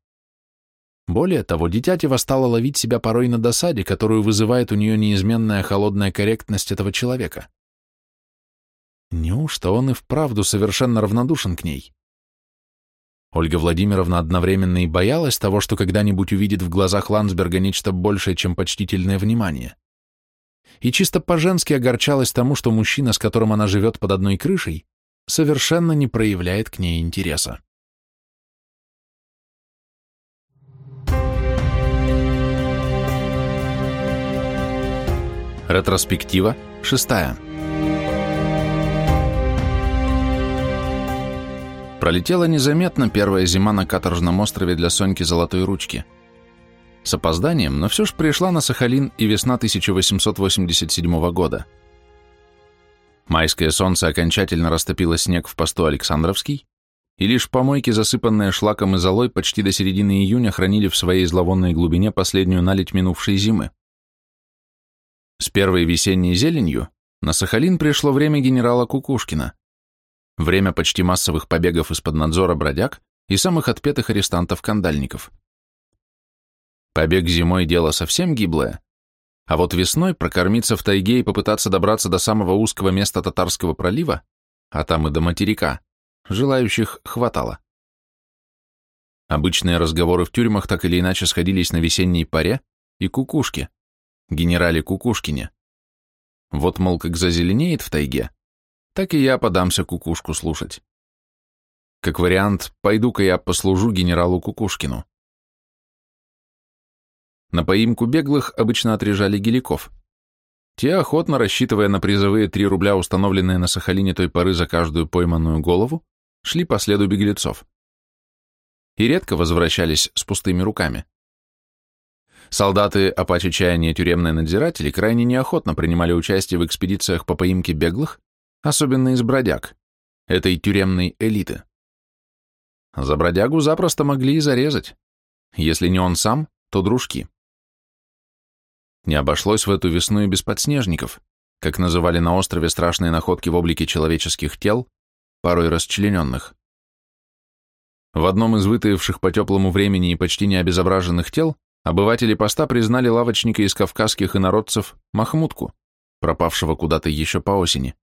Более того, Дитятева стала ловить себя порой на досаде, которую вызывает у нее неизменная холодная корректность этого человека. Неужто он и вправду совершенно равнодушен к ней? Ольга Владимировна одновременно и боялась того, что когда-нибудь увидит в глазах Ландсберга нечто большее, чем почтительное внимание. И чисто по-женски огорчалась тому, что мужчина, с которым она живет под одной крышей, совершенно не проявляет к ней интереса. Ретроспектива шестая. Пролетела незаметно первая зима на каторжном острове для Соньки Золотой Ручки. С опозданием, но все же пришла на Сахалин и весна 1887 года. Майское солнце окончательно растопило снег в посту Александровский, и лишь помойки, засыпанные шлаком и золой, почти до середины июня хранили в своей зловонной глубине последнюю наледь минувшей зимы. С первой весенней зеленью на Сахалин пришло время генерала Кукушкина время почти массовых побегов из-под надзора бродяг и самых отпетых арестантов-кандальников. Побег зимой – дело совсем гиблое, а вот весной прокормиться в тайге и попытаться добраться до самого узкого места Татарского пролива, а там и до материка, желающих хватало. Обычные разговоры в тюрьмах так или иначе сходились на весенней паре и кукушке, генерале Кукушкине. Вот, мол, как зазеленеет в тайге, так и я подамся кукушку слушать. Как вариант, пойду-ка я послужу генералу Кукушкину. На поимку беглых обычно отрежали геликов. Те, охотно рассчитывая на призовые 3 рубля, установленные на Сахалине той поры за каждую пойманную голову, шли по следу беглецов. И редко возвращались с пустыми руками. Солдаты Апачи Чаяния тюремные надзиратели крайне неохотно принимали участие в экспедициях по поимке беглых, особенно из бродяг, этой тюремной элиты. За бродягу запросто могли и зарезать. Если не он сам, то дружки. Не обошлось в эту весну и без подснежников, как называли на острове страшные находки в облике человеческих тел, порой расчлененных. В одном из вытаивших по теплому времени и почти не обезображенных тел обыватели поста признали лавочника из кавказских инородцев Махмутку, пропавшего куда-то еще по осени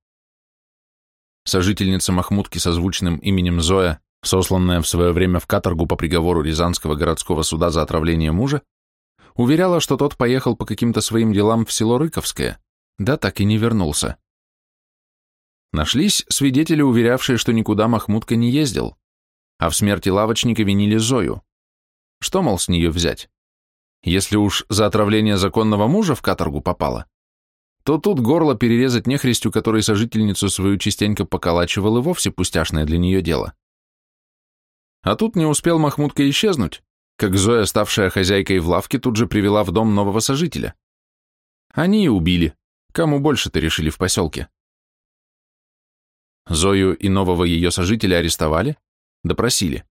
сожительница Махмутки со звучным именем Зоя, сосланная в свое время в каторгу по приговору Рязанского городского суда за отравление мужа, уверяла, что тот поехал по каким-то своим делам в село Рыковское, да так и не вернулся. Нашлись свидетели, уверявшие, что никуда Махмутка не ездил, а в смерти лавочника винили Зою. Что, мол, с нее взять? Если уж за отравление законного мужа в каторгу попало, то тут горло перерезать нехристю, который сожительницу свою частенько поколачивал, и вовсе пустяшное для нее дело. А тут не успел Махмутка исчезнуть, как Зоя, ставшая хозяйкой в лавке, тут же привела в дом нового сожителя. Они и убили. Кому больше-то решили в поселке? Зою и нового ее сожителя арестовали, допросили.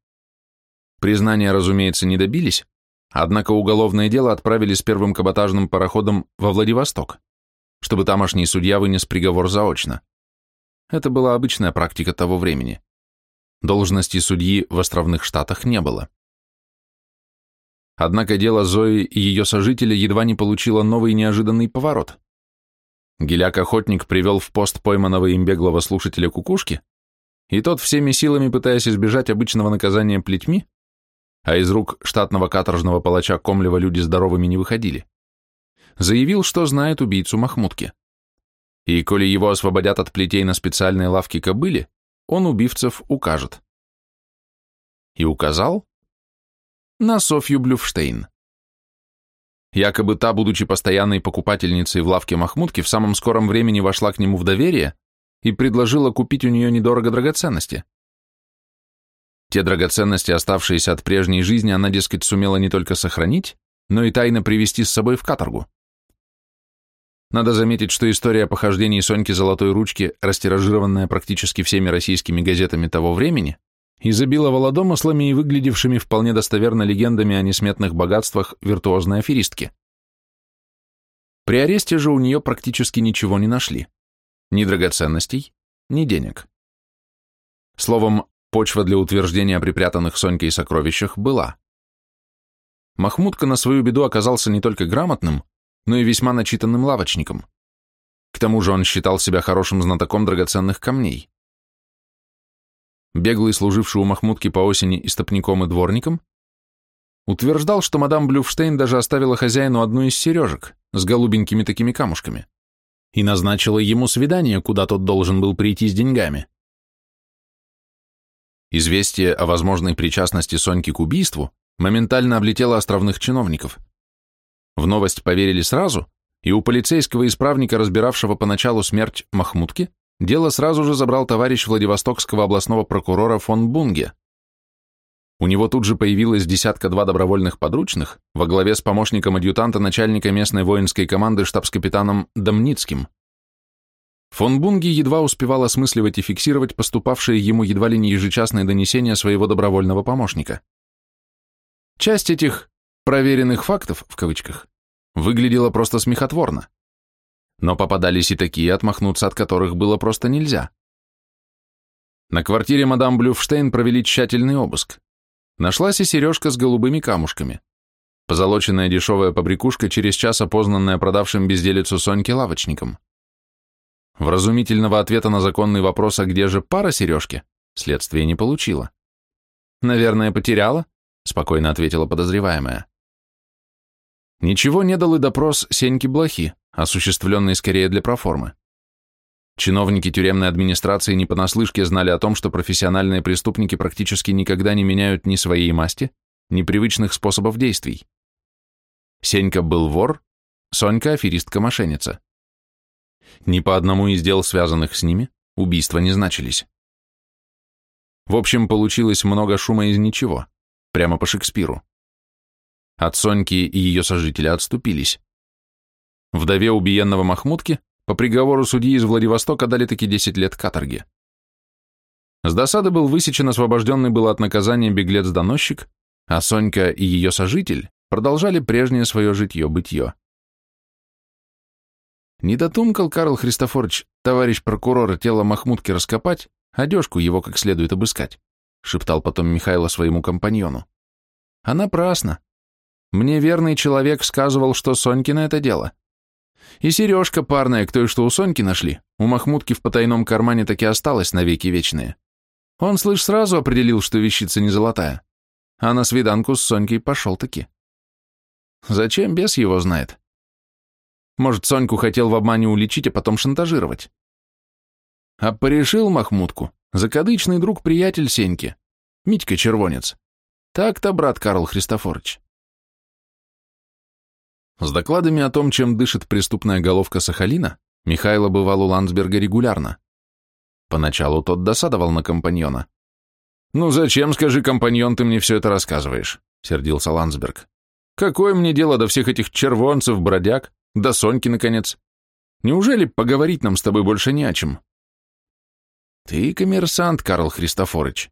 Признания, разумеется, не добились, однако уголовное дело отправили с первым каботажным пароходом во Владивосток чтобы тамошний судья вынес приговор заочно. Это была обычная практика того времени. Должности судьи в островных штатах не было. Однако дело Зои и ее сожителя едва не получило новый неожиданный поворот. Геляк-охотник привел в пост пойманного им беглого слушателя кукушки, и тот всеми силами, пытаясь избежать обычного наказания плетьми, а из рук штатного каторжного палача Комлева люди здоровыми не выходили, заявил, что знает убийцу Махмутки. И коли его освободят от плетей на специальной лавке кобыли, он убивцев укажет. И указал на Софью Блюфштейн. Якобы та, будучи постоянной покупательницей в лавке Махмутки, в самом скором времени вошла к нему в доверие и предложила купить у нее недорого драгоценности. Те драгоценности, оставшиеся от прежней жизни, она, дескать, сумела не только сохранить, но и тайно привести с собой в каторгу. Надо заметить, что история похождений Соньки Золотой Ручки, растиражированная практически всеми российскими газетами того времени, изобиловала домыслами и выглядевшими вполне достоверно легендами о несметных богатствах виртуозной аферистки. При аресте же у нее практически ничего не нашли. Ни драгоценностей, ни денег. Словом, почва для утверждения о припрятанных Сонькой сокровищах была. Махмудка на свою беду оказался не только грамотным, но и весьма начитанным лавочником. К тому же он считал себя хорошим знатоком драгоценных камней. Беглый, служивший у Махмудки по осени истопником и дворником, утверждал, что мадам Блюфштейн даже оставила хозяину одну из сережек с голубенькими такими камушками и назначила ему свидание, куда тот должен был прийти с деньгами. Известие о возможной причастности Соньки к убийству моментально облетело островных чиновников. В новость поверили сразу, и у полицейского исправника, разбиравшего поначалу смерть Махмутки, дело сразу же забрал товарищ Владивостокского областного прокурора фон Бунге. У него тут же появилось десятка-два добровольных подручных во главе с помощником адъютанта начальника местной воинской команды штабс-капитаном Домницким. Фон Бунги едва успевал осмысливать и фиксировать поступавшие ему едва ли не ежечасные донесения своего добровольного помощника. Часть этих «проверенных фактов» в кавычках выглядела просто смехотворно. Но попадались и такие, отмахнуться от которых было просто нельзя. На квартире мадам Блюфштейн провели тщательный обыск. Нашлась и сережка с голубыми камушками. Позолоченная дешевая побрякушка, через час опознанная продавшим безделицу Соньке лавочником. Вразумительного ответа на законный вопрос, а где же пара сережки, следствие не получило. «Наверное, потеряла?» — спокойно ответила подозреваемая. Ничего не дал и допрос Сеньки Блохи, осуществленный скорее для проформы. Чиновники тюремной администрации не понаслышке знали о том, что профессиональные преступники практически никогда не меняют ни своей масти, ни привычных способов действий. Сенька был вор, Сонька – аферистка-мошенница. Ни по одному из дел, связанных с ними, убийства не значились. В общем, получилось много шума из ничего, прямо по Шекспиру. От Соньки и ее сожителя отступились. Вдове убиенного Махмутки по приговору судьи из Владивостока дали таки 10 лет каторги. С досады был высечен освобожденный был от наказания беглец-доносчик, а Сонька и ее сожитель продолжали прежнее свое житье-бытье. Не дотумкал Карл Христофорович, товарищ прокурора, тело Махмутки раскопать, одежку его как следует обыскать, шептал потом Михайло своему компаньону. А напрасно. Мне верный человек сказывал, что Сонькина это дело. И сережка парная, к той, что у Соньки нашли, у Махмутки в потайном кармане таки осталась навеки вечные. Он, слышь, сразу определил, что вещица не золотая. А на свиданку с Сонькой пошел-таки. Зачем, бес его знает. Может, Соньку хотел в обмане уличить, а потом шантажировать. А порешил Махмутку, закадычный друг-приятель Сеньки, Митька Червонец. Так-то, брат Карл Христофорович. С докладами о том, чем дышит преступная головка Сахалина, Михайло бывал у Ландсберга регулярно. Поначалу тот досадовал на компаньона. «Ну зачем, скажи, компаньон, ты мне все это рассказываешь?» — сердился Ландсберг. «Какое мне дело до всех этих червонцев, бродяг? До Соньки, наконец. Неужели поговорить нам с тобой больше не о чем? Ты коммерсант, Карл Христофорович,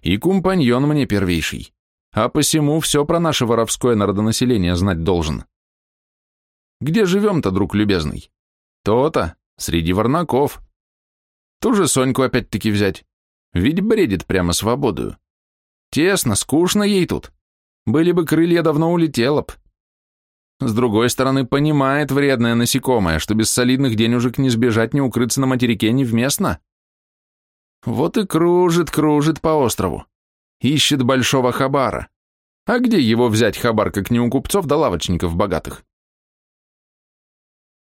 и компаньон мне первейший, а посему все про наше воровское народонаселение знать должен. Где живем-то, друг любезный? То-то, среди варнаков. Ту же Соньку опять-таки взять. Ведь бредит прямо свободою. Тесно, скучно ей тут. Были бы крылья, давно улетела б. С другой стороны, понимает вредное насекомое, что без солидных денежек не сбежать, не укрыться на материке невместно. Вот и кружит, кружит по острову. Ищет большого хабара. А где его взять хабар, как не у купцов да лавочников богатых?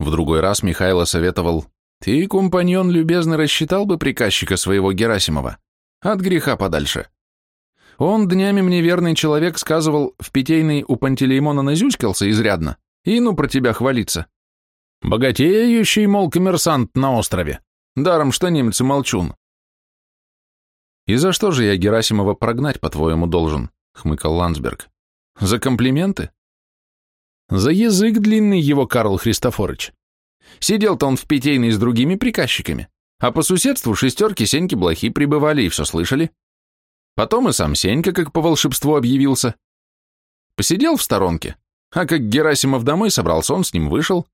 В другой раз Михайло советовал, «Ты, компаньон, любезно рассчитал бы приказчика своего Герасимова. От греха подальше. Он днями мне верный человек сказывал, в питейный у Пантелеймона назюзькался изрядно, и ну про тебя хвалиться. Богатеющий, мол, коммерсант на острове. Даром, что немец и молчун. «И за что же я Герасимова прогнать, по-твоему, должен?» — хмыкал Ландсберг. «За комплименты?» «За язык длинный его Карл Христофорович. Сидел-то он в питейной с другими приказчиками, а по соседству шестерки Сеньки Блохи прибывали и все слышали. Потом и сам Сенька как по волшебству объявился. Посидел в сторонке, а как Герасимов домой собрался, он с ним вышел,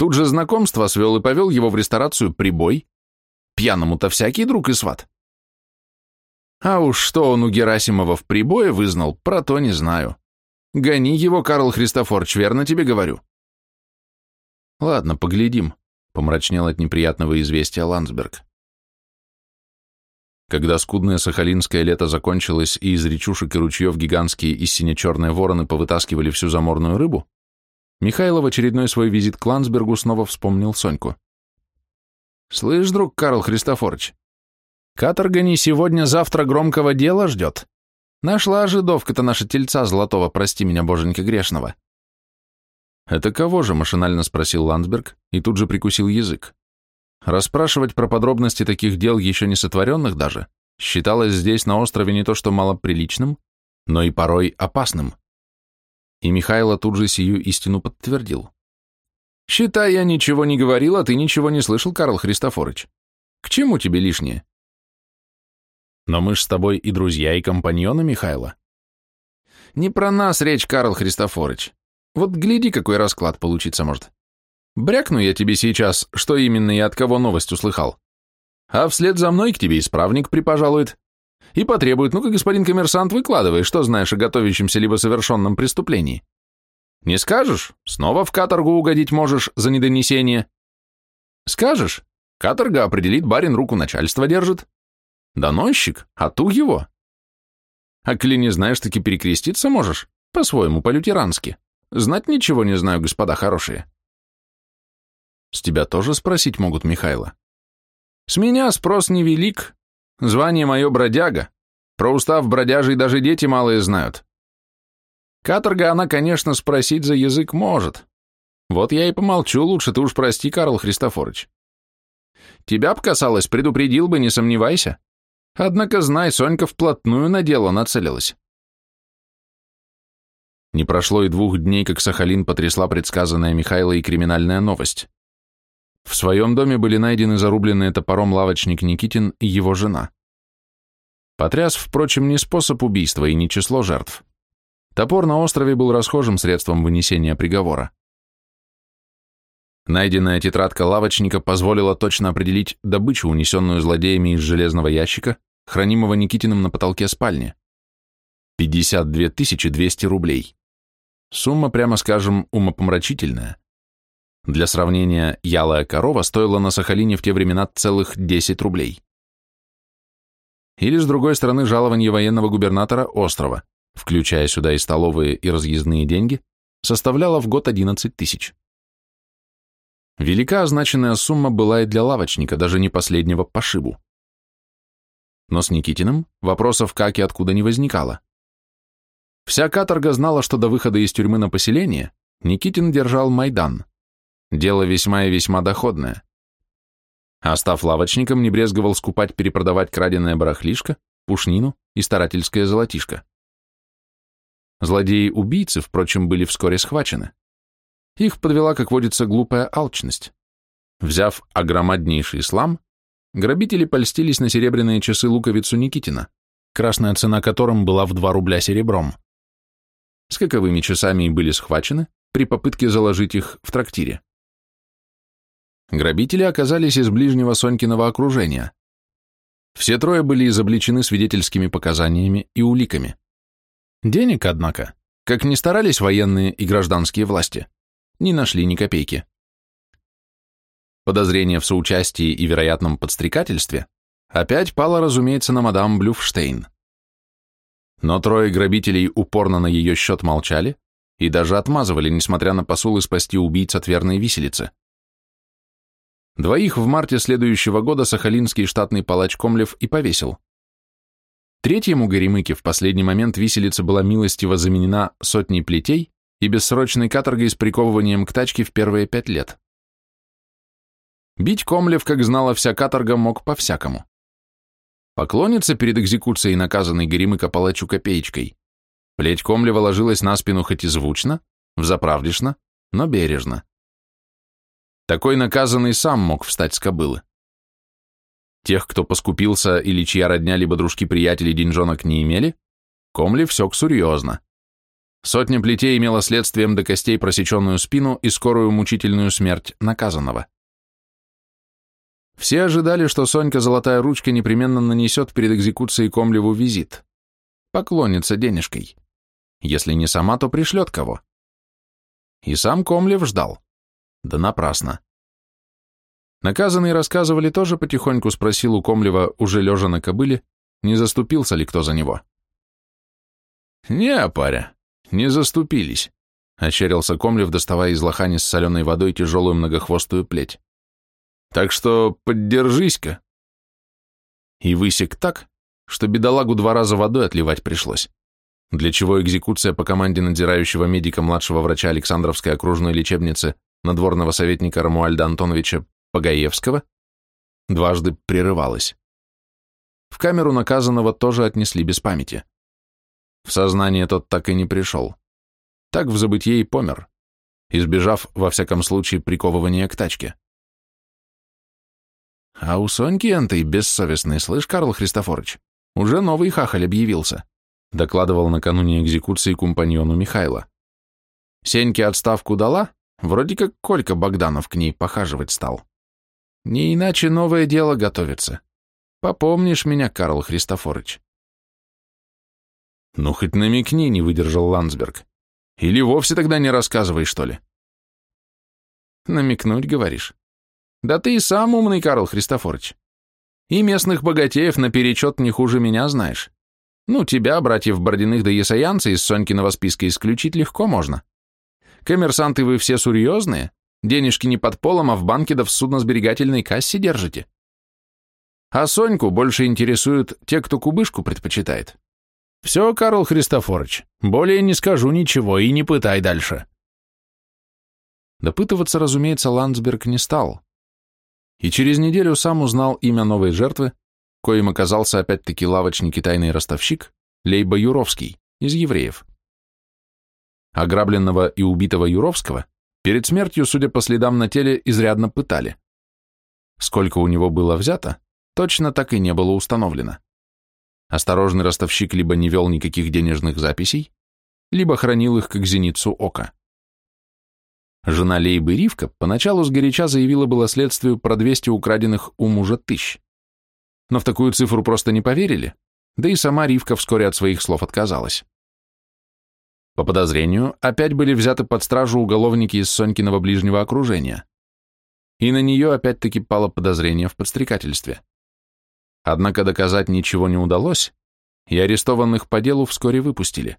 Тут же знакомство свел и повел его в ресторацию «Прибой». Пьяному-то всякий друг и сват. А уж что он у Герасимова в прибое вызнал, про то не знаю. Гони его, Карл Христофорч, верно тебе говорю. Ладно, поглядим, помрачнел от неприятного известия Ландсберг. Когда скудное сахалинское лето закончилось и из речушек и ручьев гигантские и сине-черные вороны повытаскивали всю заморную рыбу, Михайлов очередной свой визит к Ландсбергу снова вспомнил Соньку. «Слышь, друг Карл Христофорович, каторга не сегодня-завтра громкого дела ждет. Нашла жидовка-то наша тельца золотого, прости меня, боженька грешного». «Это кого же?» — машинально спросил Ландсберг и тут же прикусил язык. Расспрашивать про подробности таких дел, еще не сотворенных даже, считалось здесь на острове не то что малоприличным, но и порой опасным. И Михайло тут же сию истину подтвердил. «Считай, я ничего не говорил, а ты ничего не слышал, Карл Христофорович. К чему тебе лишнее?» «Но мы ж с тобой и друзья, и компаньоны, Михайло». «Не про нас речь, Карл Христофорович. Вот гляди, какой расклад получиться может. Брякну я тебе сейчас, что именно и от кого новость услыхал. А вслед за мной к тебе исправник припожалует и потребует, ну-ка, господин коммерсант, выкладывай, что знаешь о готовящемся либо совершенном преступлении. Не скажешь, снова в каторгу угодить можешь за недонесение. Скажешь, каторга определит, барин руку начальства держит. Доносчик, а ту его. А коли не знаешь, таки перекреститься можешь, по-своему, по-лютерански. Знать ничего не знаю, господа хорошие. С тебя тоже спросить могут, Михайло? С меня спрос невелик. Звание мое бродяга. Про устав бродяжий даже дети малые знают. Каторга она, конечно, спросить за язык может. Вот я и помолчу, лучше ты уж прости, Карл Христофорович. Тебя б касалось, предупредил бы, не сомневайся. Однако, знай, Сонька вплотную на дело нацелилась. Не прошло и двух дней, как Сахалин потрясла предсказанная Михайло и криминальная новость. В своем доме были найдены зарубленные топором лавочник Никитин и его жена. Потряс, впрочем, не способ убийства и не число жертв. Топор на острове был расхожим средством вынесения приговора. Найденная тетрадка лавочника позволила точно определить добычу, унесенную злодеями из железного ящика, хранимого Никитиным на потолке спальни. 52 200 рублей. Сумма, прямо скажем, умопомрачительная. Для сравнения, ялая корова стоила на Сахалине в те времена целых 10 рублей. Или, с другой стороны, жалование военного губернатора острова, включая сюда и столовые, и разъездные деньги, составляло в год 11 тысяч. Велика означенная сумма была и для лавочника, даже не последнего пошибу. Но с Никитиным вопросов как и откуда не возникало. Вся каторга знала, что до выхода из тюрьмы на поселение Никитин держал Майдан. Дело весьма и весьма доходное. А став лавочником, не брезговал скупать перепродавать краденое барахлишко, пушнину и старательское золотишко. Злодеи-убийцы, впрочем, были вскоре схвачены. Их подвела, как водится, глупая алчность. Взяв огромаднейший слам, грабители польстились на серебряные часы луковицу Никитина, красная цена которым была в 2 рубля серебром. С каковыми часами и были схвачены при попытке заложить их в трактире. Грабители оказались из ближнего Сонькиного окружения. Все трое были изобличены свидетельскими показаниями и уликами. Денег, однако, как ни старались военные и гражданские власти, не нашли ни копейки. Подозрение в соучастии и вероятном подстрекательстве опять пало, разумеется, на мадам Блюфштейн. Но трое грабителей упорно на ее счет молчали и даже отмазывали, несмотря на посулы спасти убийц от верной виселицы. Двоих в марте следующего года сахалинский штатный палач Комлев и повесил. Третьему Горемыке в последний момент виселица была милостиво заменена сотней плетей и бессрочной каторгой с приковыванием к тачке в первые пять лет. Бить Комлев, как знала вся каторга, мог по-всякому. Поклониться перед экзекуцией наказанной Горемыка палачу копеечкой. Плеть Комлева ложилась на спину хоть и звучно, взаправдишно, но бережно. Такой наказанный сам мог встать с кобылы. Тех, кто поскупился или чья родня либо дружки-приятели деньжонок не имели, Комли всек серьезно. Сотня плетей имела следствием до костей просеченную спину и скорую мучительную смерть наказанного. Все ожидали, что Сонька Золотая Ручка непременно нанесет перед экзекуцией Комлеву визит. Поклонится денежкой. Если не сама, то пришлет кого. И сам Комлев ждал. Да напрасно. Наказанный рассказывали тоже потихоньку спросил у Комлева, уже лежа на кобыле, не заступился ли кто за него. «Не, паря, не заступились», — ощерился Комлев, доставая из лохани с соленой водой тяжелую многохвостую плеть. «Так что поддержись-ка». И высек так, что бедолагу два раза водой отливать пришлось, для чего экзекуция по команде надзирающего медика младшего врача Александровской окружной лечебницы надворного советника Рамуальда Антоновича Пагаевского дважды прерывалась. В камеру наказанного тоже отнесли без памяти. В сознание тот так и не пришел. Так в забытье и помер, избежав, во всяком случае, приковывания к тачке. А у Соньки Энтой бессовестный, слышь, Карл Христофорович, уже новый хахаль объявился, докладывал накануне экзекуции компаньону Михайла. Сеньке отставку дала, вроде как Колька Богданов к ней похаживать стал. Не иначе новое дело готовится. Попомнишь меня, Карл Христофорович. Ну, хоть намекни, не выдержал Ландсберг. Или вовсе тогда не рассказывай, что ли? Намекнуть, говоришь? Да ты и сам умный, Карл Христофорович. И местных богатеев наперечет не хуже меня знаешь. Ну, тебя, братьев Бородиных да Есаянца из Сонькиного списка исключить легко можно. Коммерсанты вы все серьезные, денежки не под полом, а в банке да в судносберегательной кассе держите. А Соньку больше интересуют те, кто кубышку предпочитает. Все, Карл Христофорович, более не скажу ничего и не пытай дальше. Допытываться, разумеется, Ландсберг не стал. И через неделю сам узнал имя новой жертвы, коим оказался опять-таки лавочник и тайный ростовщик Лейба Юровский из евреев. Ограбленного и убитого Юровского перед смертью, судя по следам на теле, изрядно пытали. Сколько у него было взято, точно так и не было установлено. Осторожный ростовщик либо не вел никаких денежных записей, либо хранил их как зеницу ока. Жена Лейбы Ривка поначалу сгоряча заявила было следствию про 200 украденных у мужа тысяч. Но в такую цифру просто не поверили, да и сама Ривка вскоре от своих слов отказалась. По подозрению, опять были взяты под стражу уголовники из Сонькиного ближнего окружения. И на нее опять-таки пало подозрение в подстрекательстве. Однако доказать ничего не удалось, и арестованных по делу вскоре выпустили.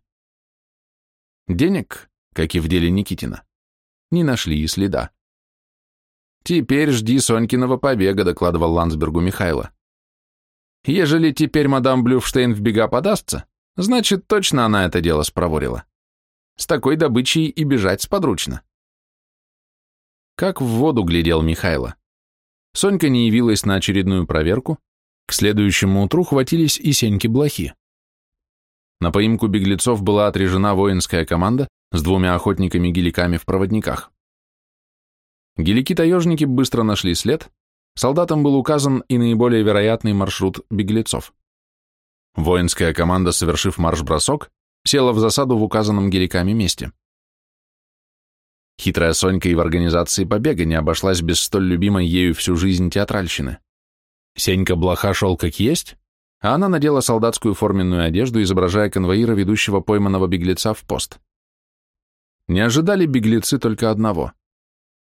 Денег, как и в деле Никитина, не нашли и следа. «Теперь жди Сонькиного побега», — докладывал Ландсбергу Михайло. «Ежели теперь мадам Блюфштейн в бега подастся, значит, точно она это дело спроворила. С такой добычей и бежать сподручно». Как в воду глядел Михайло. Сонька не явилась на очередную проверку, к следующему утру хватились и сеньки-блохи. На поимку беглецов была отрежена воинская команда с двумя охотниками-геликами в проводниках. Гелики-таежники быстро нашли след, солдатам был указан и наиболее вероятный маршрут беглецов. Воинская команда, совершив марш-бросок, села в засаду в указанном геликами месте. Хитрая Сонька и в организации побега не обошлась без столь любимой ею всю жизнь театральщины. Сенька Блоха шел как есть, а она надела солдатскую форменную одежду, изображая конвоира, ведущего пойманного беглеца в пост. Не ожидали беглецы только одного.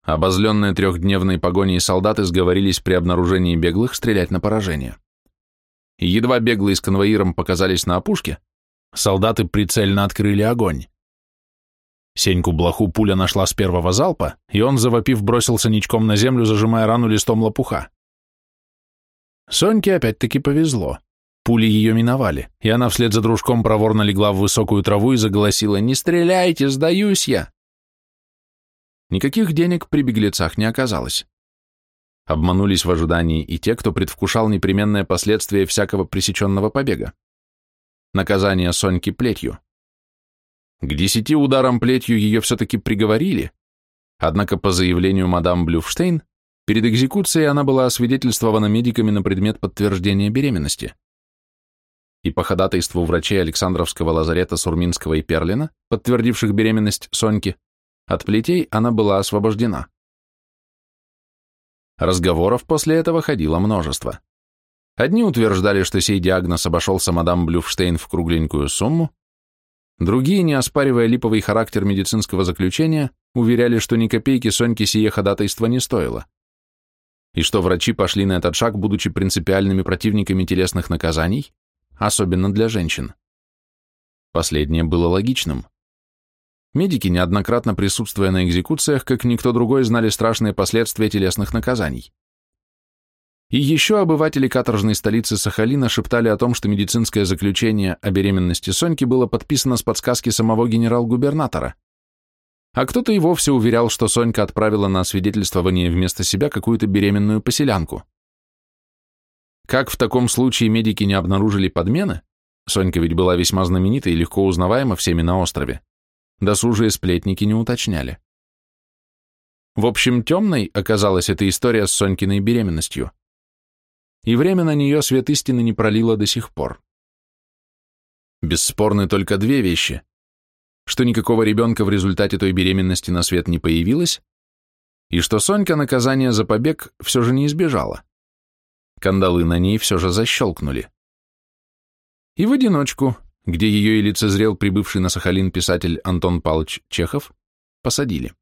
Обозленные трехдневной погоней солдаты сговорились при обнаружении беглых стрелять на поражение. Едва беглые с конвоиром показались на опушке, солдаты прицельно открыли огонь. Сеньку Блоху пуля нашла с первого залпа, и он, завопив, бросился ничком на землю, зажимая рану листом лопуха. Соньке опять-таки повезло. Пули ее миновали, и она вслед за дружком проворно легла в высокую траву и заголосила «Не стреляйте, сдаюсь я!». Никаких денег при беглецах не оказалось. Обманулись в ожидании и те, кто предвкушал непременное последствие всякого пресеченного побега. Наказание Соньки плетью. К десяти ударам плетью ее все-таки приговорили, однако по заявлению мадам Блюфштейн Перед экзекуцией она была освидетельствована медиками на предмет подтверждения беременности. И по ходатайству врачей Александровского лазарета Сурминского и Перлина, подтвердивших беременность Соньки, от плетей она была освобождена. Разговоров после этого ходило множество. Одни утверждали, что сей диагноз обошелся мадам Блюфштейн в кругленькую сумму, другие, не оспаривая липовый характер медицинского заключения, уверяли, что ни копейки Соньке сие ходатайство не стоило, и что врачи пошли на этот шаг, будучи принципиальными противниками телесных наказаний, особенно для женщин. Последнее было логичным. Медики, неоднократно присутствуя на экзекуциях, как никто другой, знали страшные последствия телесных наказаний. И еще обыватели каторжной столицы Сахалина шептали о том, что медицинское заключение о беременности Соньки было подписано с подсказки самого генерал-губернатора. А кто-то и вовсе уверял, что Сонька отправила на освидетельствование вместо себя какую-то беременную поселянку. Как в таком случае медики не обнаружили подмены? Сонька ведь была весьма знаменита и легко узнаваема всеми на острове. Досужие сплетники не уточняли. В общем, темной оказалась эта история с Сонькиной беременностью. И время на нее свет истины не пролило до сих пор. Бесспорны только две вещи. Что никакого ребенка в результате той беременности на свет не появилось, и что Сонька наказание за побег все же не избежала. Кандалы на ней все же защелкнули. И в одиночку, где ее и лицезрел прибывший на Сахалин писатель Антон Павлович Чехов, посадили.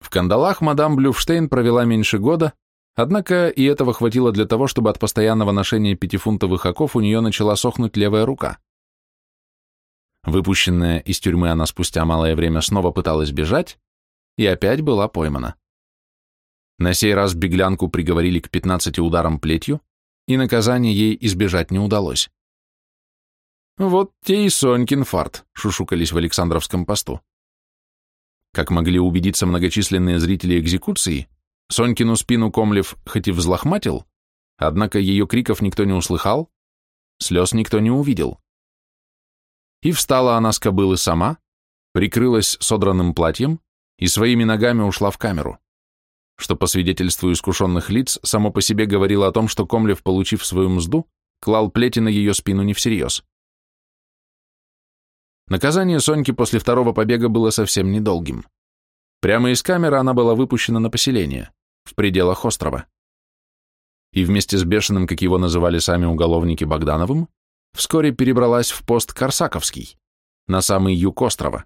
В кандалах мадам Блюфштейн провела меньше года, однако и этого хватило для того, чтобы от постоянного ношения пятифунтовых оков у нее начала сохнуть левая рука. Выпущенная из тюрьмы она спустя малое время снова пыталась бежать и опять была поймана. На сей раз беглянку приговорили к 15 ударам плетью, и наказание ей избежать не удалось. «Вот те и Сонькин фарт», — шушукались в Александровском посту. Как могли убедиться многочисленные зрители экзекуции, Сонькину спину Комлев хоть и взлохматил, однако ее криков никто не услыхал, слез никто не увидел. И встала она с кобылы сама, прикрылась содранным платьем и своими ногами ушла в камеру что по свидетельству искушенных лиц само по себе говорило о том, что Комлев, получив свою мзду, клал плети на ее спину не всерьез. Наказание Соньки после второго побега было совсем недолгим. Прямо из камеры она была выпущена на поселение, в пределах острова. И вместе с Бешеным, как его называли сами уголовники Богдановым, вскоре перебралась в пост Корсаковский, на самый юг острова.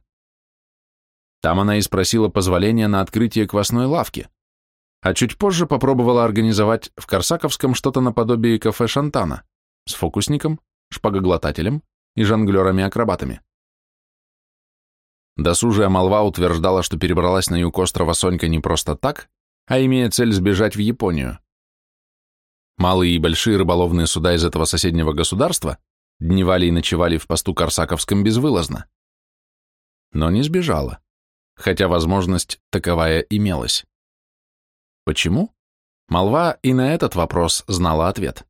Там она и спросила позволения на открытие квасной лавки, а чуть позже попробовала организовать в Корсаковском что-то наподобие кафе Шантана с фокусником, шпагоглотателем и жонглерами-акробатами. Досужая молва утверждала, что перебралась на юг острова Сонька не просто так, а имея цель сбежать в Японию. Малые и большие рыболовные суда из этого соседнего государства дневали и ночевали в посту Корсаковском безвылазно. Но не сбежала, хотя возможность таковая имелась. Почему? Молва и на этот вопрос знала ответ.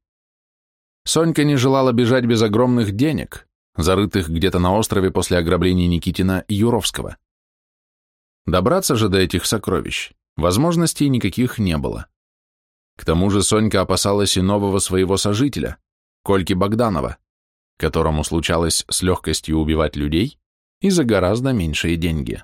Сонька не желала бежать без огромных денег, зарытых где-то на острове после ограбления Никитина и Юровского. Добраться же до этих сокровищ возможностей никаких не было. К тому же Сонька опасалась и нового своего сожителя, Кольки Богданова, которому случалось с легкостью убивать людей и за гораздо меньшие деньги.